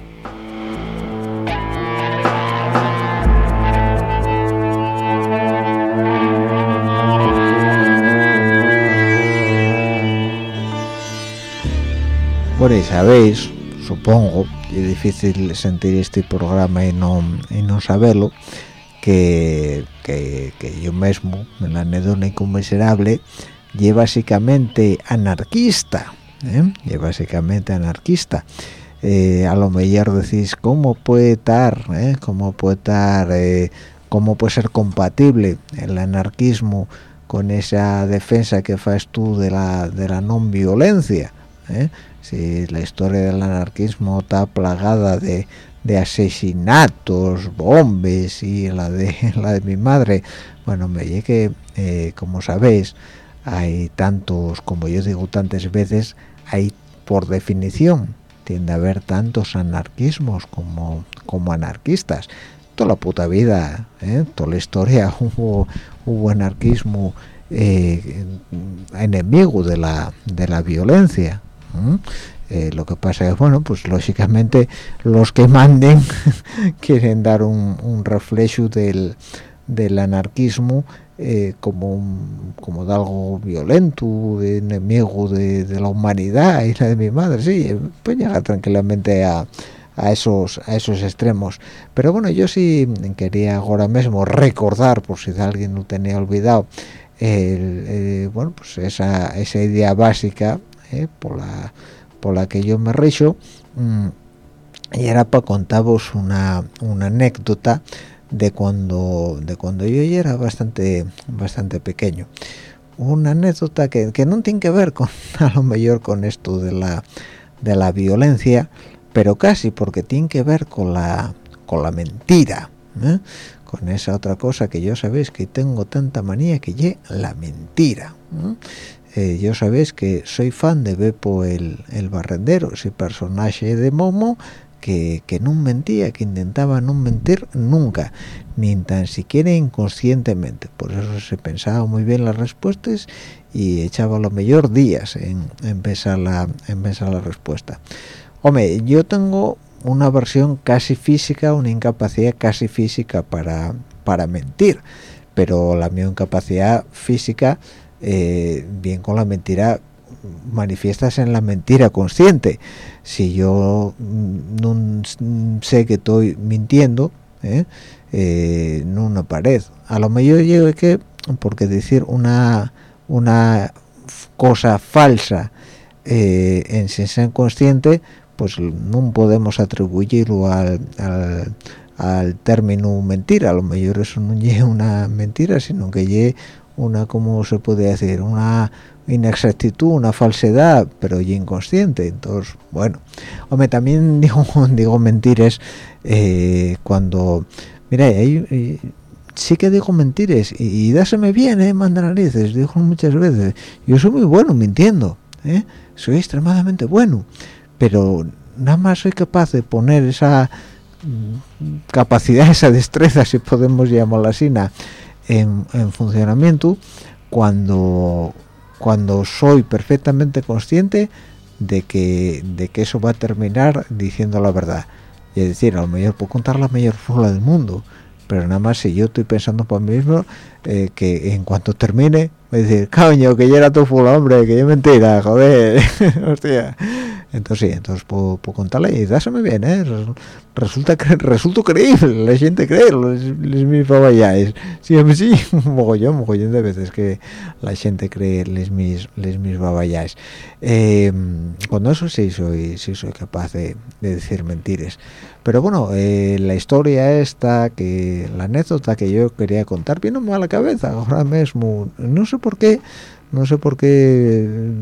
Bueno, y sabéis, supongo, y es difícil sentir este programa y no, y no saberlo, que, que, que yo mismo, el anedónico miserable, y básicamente anarquista, ¿eh? y básicamente anarquista. Eh, a lo mejor decís, ¿cómo puede estar, eh? cómo puede estar, eh, cómo puede ser compatible el anarquismo con esa defensa que haces tú de la, de la no violencia? ¿eh? Si la historia del anarquismo está plagada de, asesinatos, bombes y la de la de mi madre, bueno, me llegue que, como sabéis, hay tantos, como yo digo tantas veces, hay por definición, tiende a haber tantos anarquismos como, como anarquistas. Toda la puta vida, ¿eh? toda la historia hubo, hubo anarquismo eh, enemigo de la, de la violencia. Eh, lo que pasa es bueno pues lógicamente los que manden quieren dar un, reflejo del, del anarquismo eh, como como de algo violento de enemigo de, de la humanidad y la de mi madre. Sí eh, pues llegar tranquilamente a a esos a esos extremos. Pero bueno yo sí quería ahora mismo recordar por si alguien lo tenía olvidado el, eh, bueno pues esa esa idea básica eh, por la por la que yo me rijo mm, y era para contaros una, una anécdota de cuando de cuando yo ya era bastante bastante pequeño una anécdota que, que no tiene que ver con a lo mejor con esto de la de la violencia pero casi porque tiene que ver con la con la mentira ¿eh? con esa otra cosa que yo sabéis que tengo tanta manía que ye la mentira ¿eh? Eh, yo sabéis que soy fan de Beppo el, el barrendero, ese personaje de Momo que, que no mentía, que intentaba no mentir nunca, ni tan siquiera inconscientemente. Por eso se pensaba muy bien las respuestas y echaba los mejor días en, en, pensar la, la respuesta. Hombre, yo tengo una versión casi física, una incapacidad casi física para, para mentir, pero la mi incapacidad física eh, bien con la mentira manifiestas en la mentira consciente si yo mm, no sé que estoy mintiendo ¿eh? Eh, una pared a lo mejor llego que porque decir una una cosa falsa eh, en sensación consciente pues no podemos atribuirlo al término mentira a lo mejor eso no es una mentira sino que es una como se puede decir una inexactitud una falsedad pero ya inconsciente. Entonces bueno. Hombre también digo digo mentiras eh, cuando mira hay, eh, sí que digo mentiras y, y dáseme bien eh manda narices digo muchas veces. Yo soy muy bueno mintiendo eh soy extremadamente bueno pero nada más soy capaz de poner esa mm, capacidad esa destreza si podemos llamarla así en, en funcionamiento cuando cuando soy perfectamente consciente de que de que eso va a terminar diciendo la verdad. Es decir a lo mejor puedo contar la mayor fórmula del mundo pero nada más si yo estoy pensando por mí mismo eh, que en cuanto termine a decir coño que ya era tu fula hombre que ya mentira joder entonces sí entonces puedo, puedo contarle y dáseme bien ¿eh? resulta que resulta creíble la gente cree los, mis babayáis sí a mí sí mogollón mogollón de veces que la gente cree les mis les mis eh, cuando eso sí soy sí soy capaz de, de decir mentiras. Pero bueno eh, la historia esta que la anécdota que yo quería contar vino a cabeza ahora mismo no sé por qué no sé por qué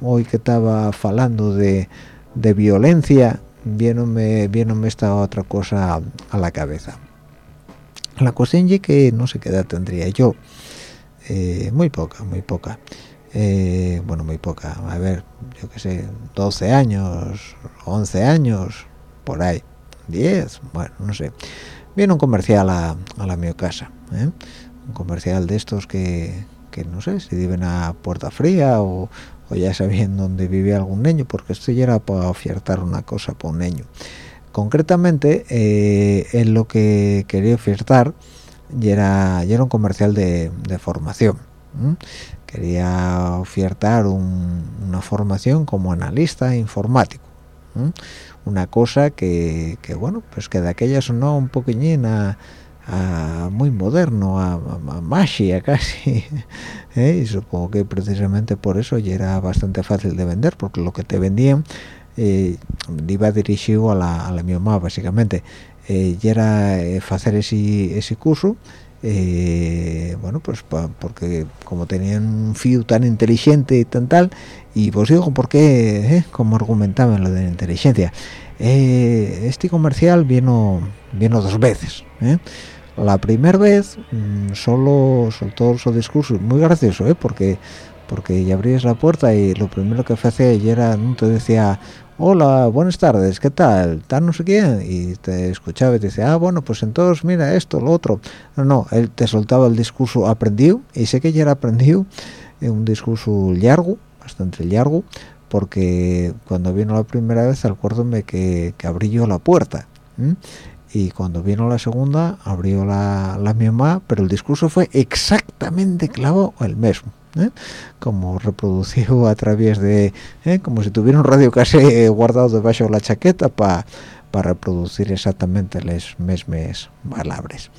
hoy que estaba falando de, de violencia viéndome viéndome esta otra cosa a la cabeza. La cuestión es que no sé qué edad tendría yo. Eh, muy poca muy poca. Eh, bueno muy poca. A ver yo qué sé 12 años 11 años por ahí. 10 bueno no sé. Viene un comercial a, a la mi casa ¿eh? Un comercial de estos que, que no sé si viven a Puerta Fría o, ya sabían dónde vive algún niño porque esto ya era para ofertar una cosa para un niño concretamente eh, en lo que quería ofertar ya era, era un comercial de, formación quería ofertar un, una formación como analista informático una cosa que, que, bueno pues que de aquella sonó un poquillín a, a muy moderno a, a, a magia casi ¿eh? y supongo que precisamente por eso ya era bastante fácil de vender porque lo que te vendían eh, iba dirigido a la, a la mi mamá básicamente eh, ya era hacer ese, ese curso eh, bueno pues pa, porque como tenían un FIU tan inteligente y tan tal y pues digo por qué eh, como argumentaban lo de la inteligencia eh, este comercial vino vino dos veces ¿eh? La primera vez mmm, solo soltó su discurso muy gracioso ¿eh? porque porque ya abrías la puerta y lo primero que hacía era te decía hola, buenas tardes, ¿qué tal? tal no sé quién, y te escuchaba y te decía, ah, bueno, pues entonces mira esto, lo otro. No, no, él te soltaba el discurso aprendido, y sé que ya era aprendido, un discurso largo, bastante largo, porque cuando vino la primera vez acuérdome que, que abrí yo la puerta y cuando vino la segunda abrió la, la mi mamá pero el discurso fue exactamente clavo el mismo ¿eh? como reproducido a través de ¿eh? como si tuviera un radio casi guardado debajo de la chaqueta para para reproducir exactamente las mismas palabras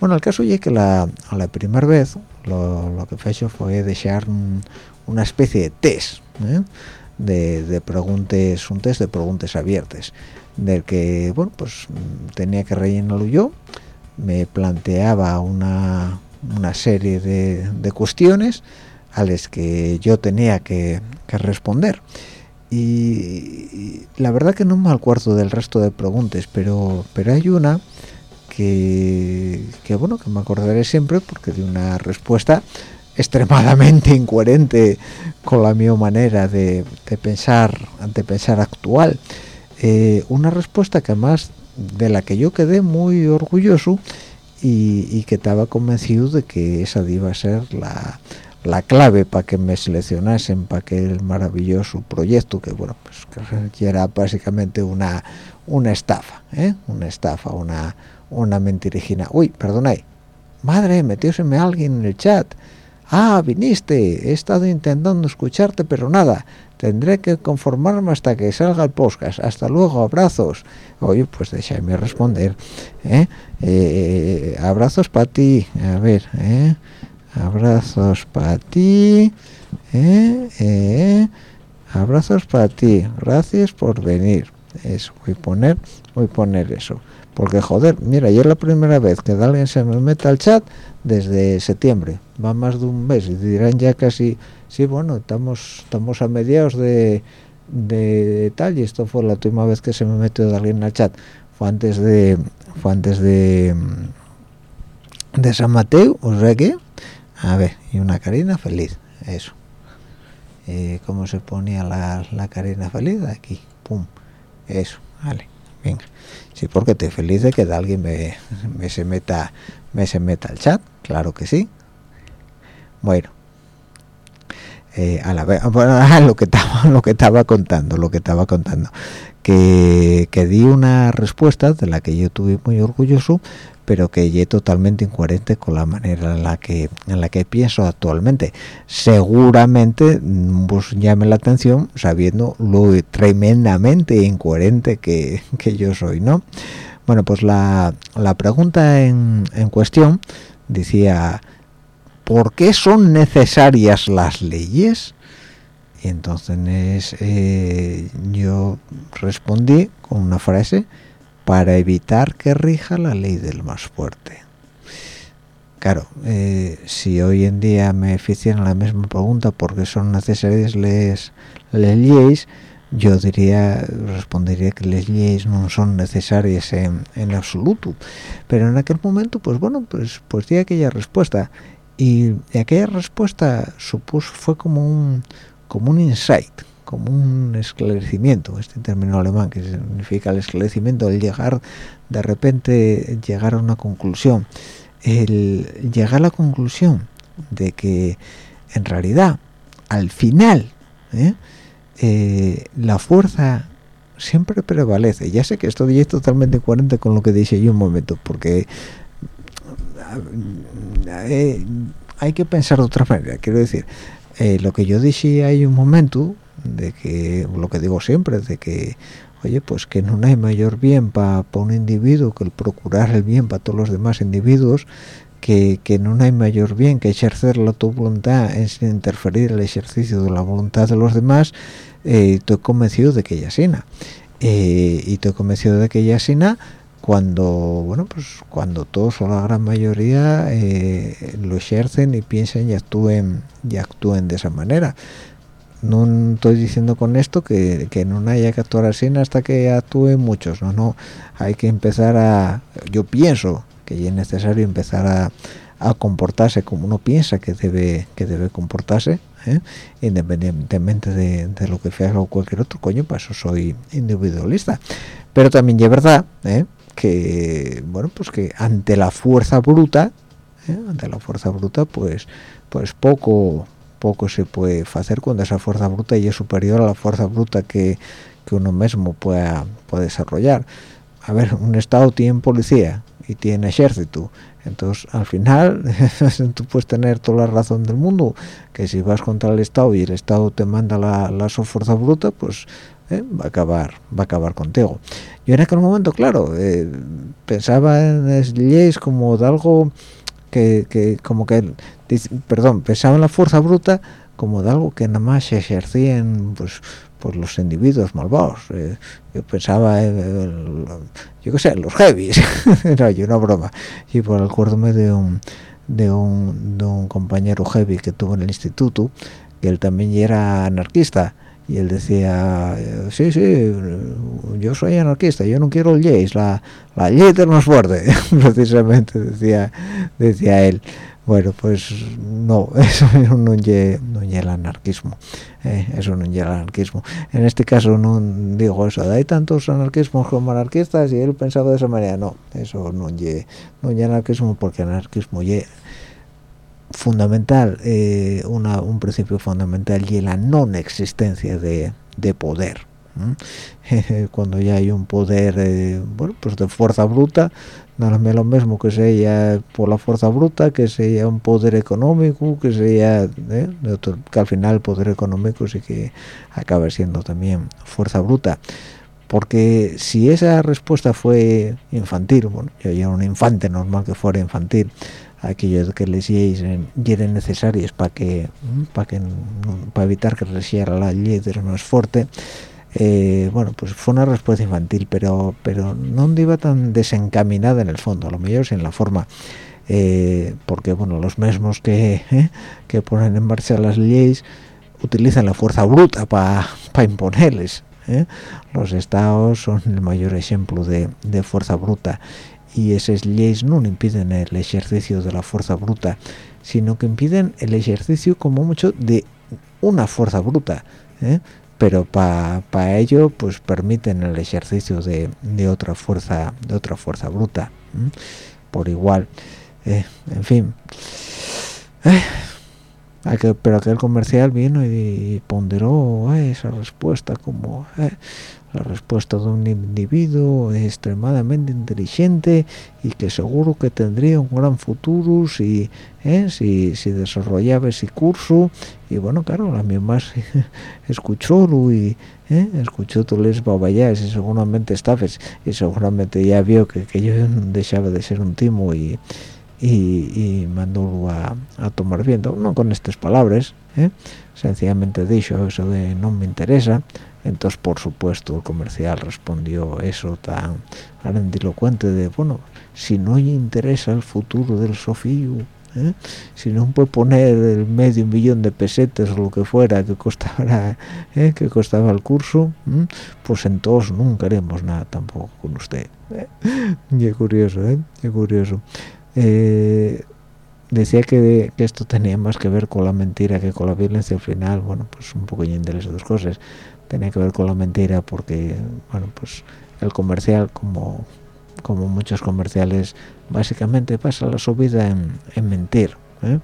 bueno el caso es que la, la primera vez lo, lo que hecho fue dejar una especie de test ¿eh? de, de preguntas un test de preguntas abiertas del que bueno pues tenía que rellenarlo yo. Me planteaba una, una serie de, de, cuestiones a las que yo tenía que, que responder. Y, la verdad que no me acuerdo del resto de preguntas pero pero hay una que, que bueno que me acordaré siempre porque de una respuesta extremadamente incoherente con la mi manera de, de pensar de pensar actual eh, una respuesta que además de la que yo quedé muy orgulloso y, que estaba convencido de que esa iba a ser la, la clave para que me seleccionasen para aquel maravilloso proyecto que bueno pues que era básicamente una una estafa ¿eh? una estafa una una mentirijina. Uy perdona madre metióseme alguien en el chat. Ah viniste. He estado intentando escucharte pero nada tendré que conformarme hasta que salga el podcast. Hasta luego abrazos. Oye pues déjame responder ¿eh? Eh, abrazos para ti. A ver ¿eh? abrazos para ti abrazos para ti. Gracias por venir. Eso voy a poner voy a poner eso. Porque joder mira yo es la primera vez que alguien se me mete al chat desde septiembre. Va más de un mes y dirán ya casi sí bueno estamos estamos a mediados de, de, tal y esto fue la última vez que se me metió de alguien al chat. Fue antes de fue antes de de San Mateo o sea que a ver y una carina feliz eso. Eh, cómo se ponía la, la carina feliz aquí pum eso vale venga. Sí porque estoy feliz de que alguien me, me se meta me se meta al chat claro que sí. Bueno eh, a la vez lo que estaba lo que estaba contando lo que estaba contando. Que, que, di una respuesta de la que yo estuve muy orgulloso pero que es totalmente incoherente con la manera en la que en la que pienso actualmente. Seguramente pues llame la atención sabiendo lo tremendamente incoherente que, que yo soy no bueno pues la, la pregunta en, en cuestión decía ¿por qué son necesarias las leyes? Y entonces eh, yo respondí con una frase para evitar que rija la ley del más fuerte. Claro, eh, si hoy en día me hicieran la misma pregunta ¿por qué son necesarias las leyes? Yo diría, respondería que las leyes no son necesarias en, en absoluto. Pero en aquel momento, pues bueno, pues, pues di aquella respuesta y, aquella respuesta supuso fue como un como un insight como un esclarecimiento. Este término alemán que significa el esclarecimiento el llegar de repente llegar a una conclusión. El llegar a la conclusión de que en realidad al final ¿eh? Eh, la fuerza siempre prevalece. Ya sé que esto es totalmente coherente con lo que dije yo un momento porque eh, hay que pensar de otra manera quiero decir eh, lo que yo dije hay un momento de que lo que digo siempre de que oye pues que no hay mayor bien para un individuo que el procurar el bien para todos los demás individuos que, que no hay mayor bien que ejercer la tu voluntad sin interferir el ejercicio de la voluntad de los demás eh, estoy convencido de que ella sina eh, y estoy convencido de que ella sina cuando bueno pues cuando todos o la gran mayoría eh, lo ejercen y piensen y actúen y actúen de esa manera no estoy diciendo con esto que, que no haya que actuar así hasta que actúen muchos no no hay que empezar a yo pienso que es necesario empezar a, a comportarse como uno piensa que debe que debe comportarse ¿eh? independientemente de, de, lo que haga o cualquier otro coño para eso soy individualista pero también es verdad ¿eh? Que bueno pues que ante la fuerza bruta ¿eh? ante la fuerza bruta pues pues poco poco se puede hacer cuando esa fuerza bruta y es superior a la fuerza bruta que, que uno mismo pueda, puede desarrollar a ver un estado tiene policía y tiene ejército entonces al final tú puedes tener toda la razón del mundo que si vas contra el estado y el estado te manda la, la fuerza bruta pues eh, va a acabar va a acabar contigo. Yo en aquel momento claro eh, pensaba en leyes como de algo que, que como que perdón pensaba en la fuerza bruta como de algo que nada más se ejercían pues por los individuos malvados eh, yo pensaba en, yo qué sé los heavies. No yo una broma. Y por acuérdome de un de un, de un compañero heavy que tuvo en el instituto que él también era anarquista y él decía sí sí yo soy anarquista yo no quiero el Jace la la Jace no es fuerte precisamente decía decía él. Bueno pues no eso no es el anarquismo eh, eso no es el anarquismo. En este caso no digo eso hay tantos anarquismos como anarquistas y él pensaba de esa manera. No eso no es no anarquismo porque anarquismo es fundamental eh, un principio fundamental y la no existencia de, de poder cuando ya hay un poder eh, bueno pues de fuerza bruta no es lo mismo que sea por la fuerza bruta que sea un poder económico que sea ¿eh? que al final el poder económico sí que acaba siendo también fuerza bruta porque si esa respuesta fue infantil bueno yo era un infante normal que fuera infantil aquellos que les eran necesarios para que para que para evitar que resiera la ley de más fuerte. Eh, bueno pues fue una respuesta infantil pero pero no iba tan desencaminada en el fondo a lo mejor en la forma. Eh, porque bueno los mismos que eh, que ponen en marcha las leyes utilizan la fuerza bruta para imponerles los estados son el mayor ejemplo de, de fuerza bruta y esas leyes no impiden el ejercicio de la fuerza bruta sino que impiden el ejercicio como mucho de una fuerza bruta pero para ello pues permiten el ejercicio de, otra fuerza de otra fuerza bruta por igual eh, en fin. Eh, pero aquel comercial vino y, ponderó eh, esa respuesta como la respuesta de un individuo extremadamente inteligente y que seguro que tendría un gran futuro si ¿eh? si, si, desarrollaba ese curso y bueno claro la misma escuchó y ¿eh? escuchó todos los babayas y seguramente estafes y seguramente ya vio que, que yo dejaba de ser un timo y y, mandó a, a, tomar viento no con estas palabras ¿eh? sencillamente dicho eso de no me interesa entonces por supuesto el comercial respondió eso tan grandilocuente de bueno si no interesa el futuro del Sofío ¿eh? si no puede poner el medio millón de pesetas o lo que fuera que ¿eh? costaba el curso pues entonces nunca haremos nada tampoco con usted ¿eh? y curioso ¿eh? Qué curioso eh, decía que, que, esto tenía más que ver con la mentira que con la violencia al final bueno pues un poco de las dos cosas tenía que ver con la mentira porque bueno pues el comercial como como muchos comerciales básicamente pasa la su vida en, mentir ¿eh?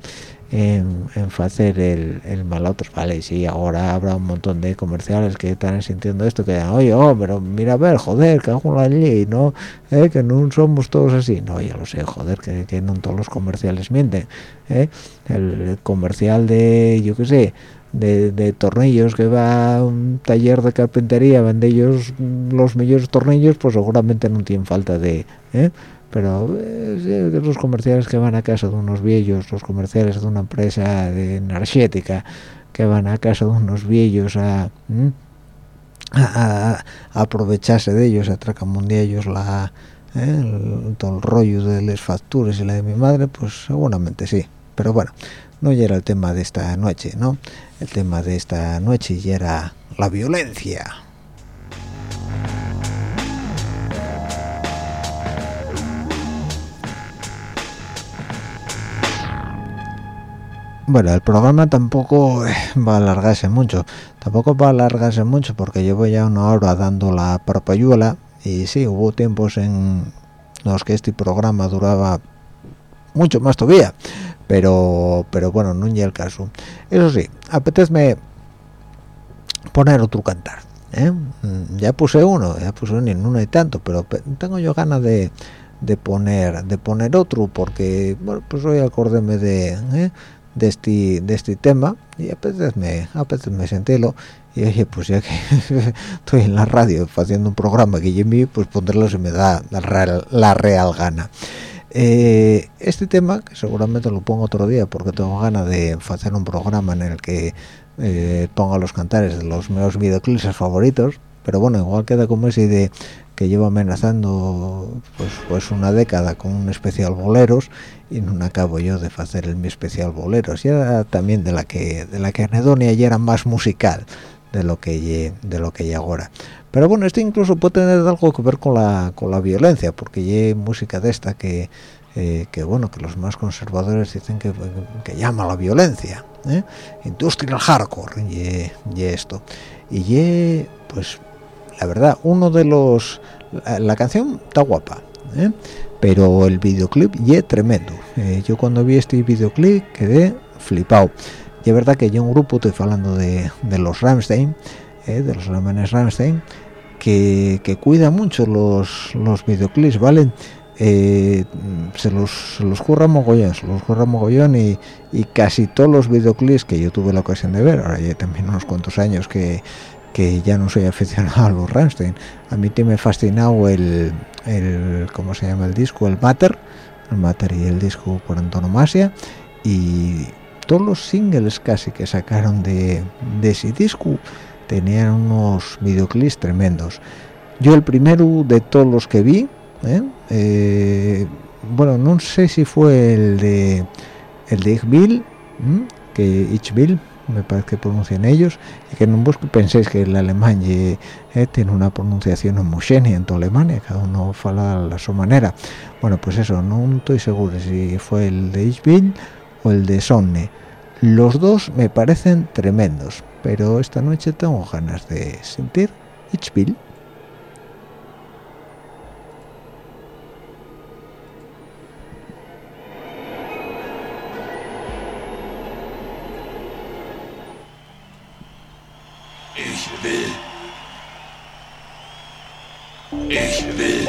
en, hacer el, el mal a otros vale sí ahora habrá un montón de comerciales que están sintiendo esto que oye oh, pero mira a ver joder que hago la ley no ¿Eh? que no somos todos así no ya lo sé joder que, que no todos los comerciales mienten ¿eh? el comercial de yo qué sé de, tornillos que va a un taller de carpintería vende ellos los mejores tornillos pues seguramente no tienen falta de ¿eh? pero eh, los comerciales que van a casa de unos viejos los comerciales de una empresa de energética que van a casa de unos viejos a, aprovecharse de ellos atracan día ellos la ¿eh? todo el rollo de las facturas y la de mi madre pues seguramente sí pero bueno no ya era el tema de esta noche no el tema de esta noche ya era la violencia. Bueno el programa tampoco eh, va a alargarse mucho. Tampoco va a alargarse mucho porque llevo ya una hora dando la parpayuela y sí hubo tiempos en los que este programa duraba mucho más todavía pero pero bueno no llega el caso eso sí apetezme poner otro cantar ¿eh? Mm, ya puse uno ya puse uno y no hay tanto pero tengo yo ganas de, de poner de poner otro porque bueno pues hoy acordéme de ¿eh? de este de este tema y apetezme apetezme sentirlo y oye pues ya que estoy en la radio haciendo un programa que yo pues ponerlo se me da la real, la real gana eh, este tema que seguramente lo pongo otro día porque tengo ganas de hacer un programa en el que eh, ponga los cantares de los meus videoclips favoritos pero bueno igual queda como ese de que llevo amenazando pues pues una década con un especial boleros y no acabo yo de hacer el mi especial boleros y era también de la que de la que anedonia ya era más musical de lo que de lo que hay ahora pero bueno esto incluso puede tener algo que ver con la con la violencia porque hay música de esta que eh, que bueno que los más conservadores dicen que, que llama la violencia ¿eh? industrial hardcore y, esto y pues la verdad uno de los la, canción está guapa ¿eh? pero el videoclip y tremendo yo cuando vi este videoclip quedé flipado y es verdad que yo un grupo estoy hablando de, los Ramstein eh, de los alemanes Ramstein que, que cuida mucho los, los videoclips vale eh, se los los curra mogollón se los curra mogollón y, casi todos los videoclips que yo tuve la ocasión de ver ahora ya también unos cuantos años que, que ya no soy aficionado a los Ramstein a mí te me fascinado el, el cómo se llama el disco el Matter el Matter y el disco por antonomasia y todos los singles casi que sacaron de, de ese disco tenían unos videoclips tremendos. Yo el primero de todos los que vi ¿eh? Eh, bueno no sé si fue el de el de Ichville que Ichville me parece que pronuncian ellos y que no vos penséis que el alemán eh, tiene una pronunciación homogénea en toda Alemania cada uno habla a su manera. Bueno pues eso no estoy seguro si fue el de Ichville o el de Sonne los dos me parecen tremendos, pero esta noche tengo ganas de sentir Itchville.
Ich will. Ich will.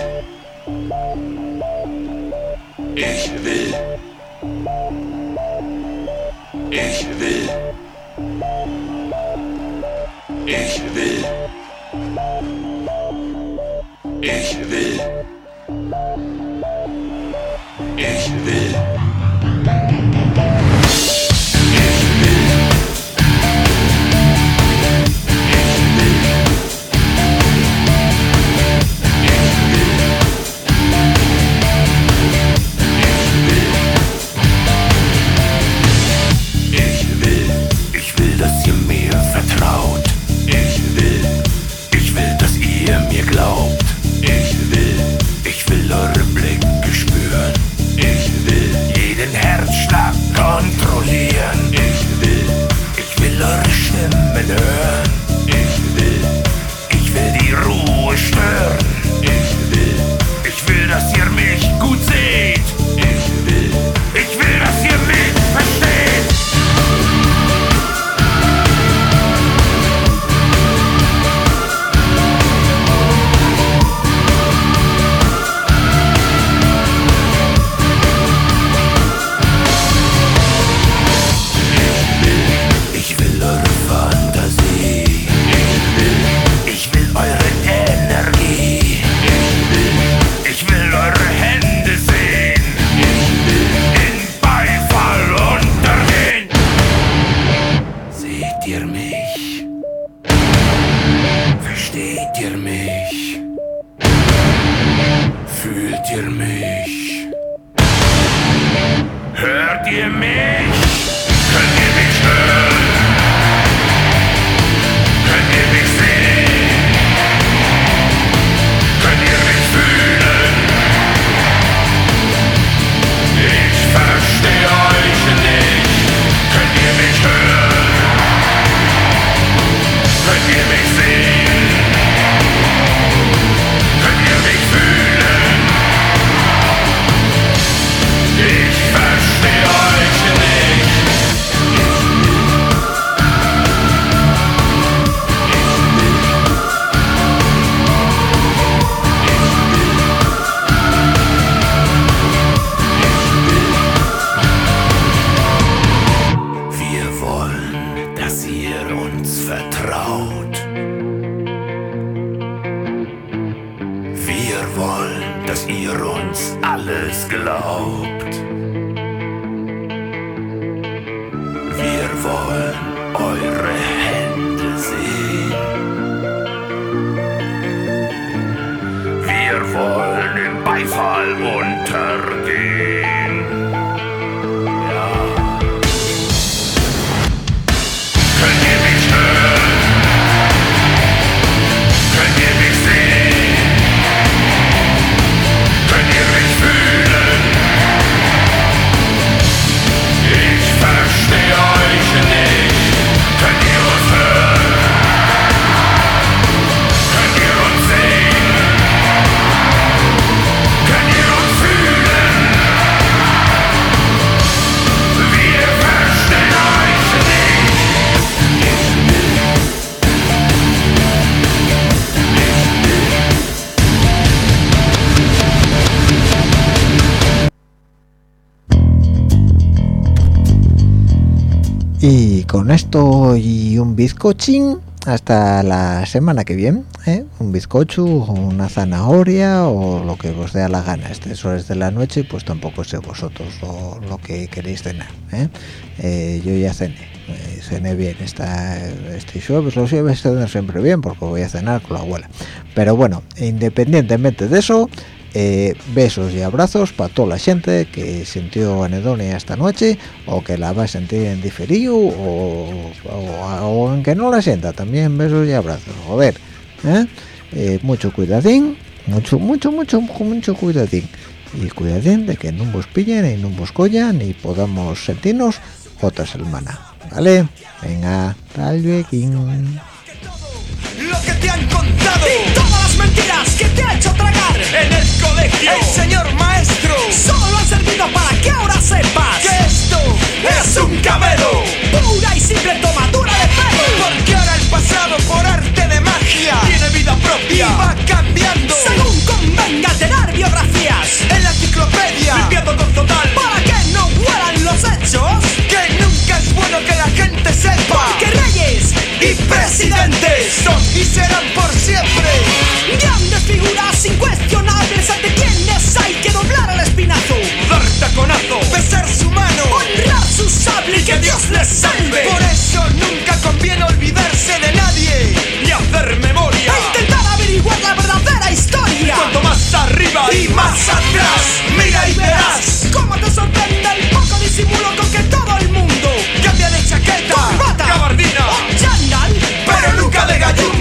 Bizcochín hasta la semana que viene, ¿eh? un bizcocho una zanahoria o lo que os dé a la gana. Estas horas de la noche, pues tampoco sé vosotros lo, que queréis cenar. ¿eh? Eh, yo ya cené, eh, cené bien esta, este jueves, los jueves siempre bien porque voy a cenar con la abuela. Pero bueno, independientemente de eso, eh, besos y abrazos para toda la gente que sintió anedonia esta noche o que la va a sentir en diferido o, o, o en que no la sienta también besos y abrazos. Joder ¿eh? Eh, mucho cuidadín mucho mucho mucho mucho cuidadín. Y cuidadín de que no vos pillen y no vos collan y podamos sentirnos otra semana vale venga tal luego.
Lo que te han contado. Todas las mentiras que te ha hecho tragar en el colegio. El señor maestro solo ha servido para que ahora sepas que esto es un cabelo. Pura y simple tomadura de pelo. Porque ahora el pasado por arte de magia tiene vida propia y va cambiando según convenga tener biografías en la enciclopedia. Limpiando con total para que no vuelan los hechos. Que nunca es bueno que la gente sepa que y presidentes son y serán por siempre grandes figuras incuestionables ante quienes hay que doblar el espinazo, dar taconazo, besar su mano, honrar su sable y que Dios les salve. Por eso nunca conviene olvidarse de nadie ni hacer memoria. E intentar averiguar la verdadera historia. Cuanto más arriba y más atrás, mira y verás cómo te sorprende el poco disimulo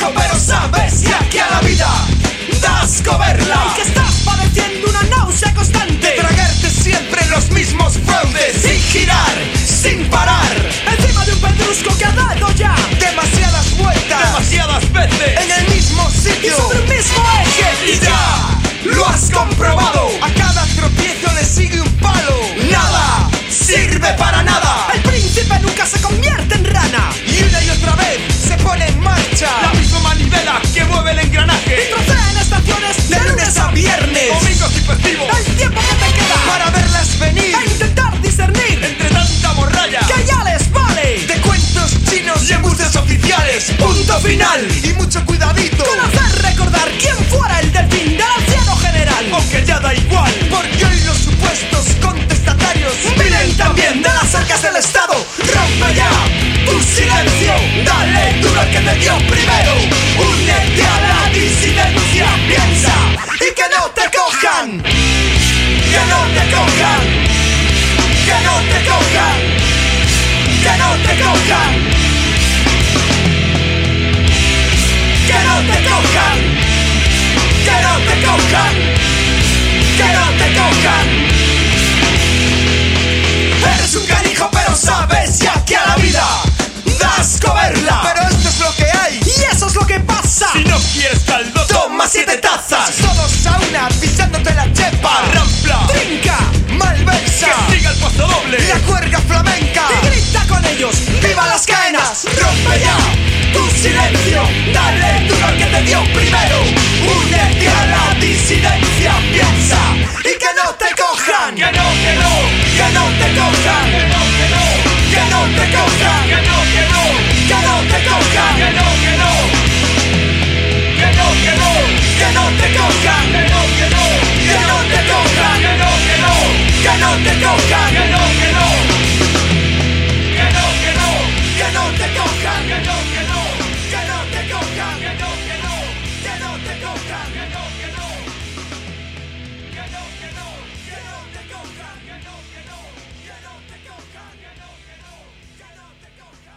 Canijo pero sabes que aquí a la vida das coberla Y que estás padeciendo una náusea constante. De tragarte siempre los mismos fraudes Sin girar, sin parar. Encima de un pedrusco que ha dado ya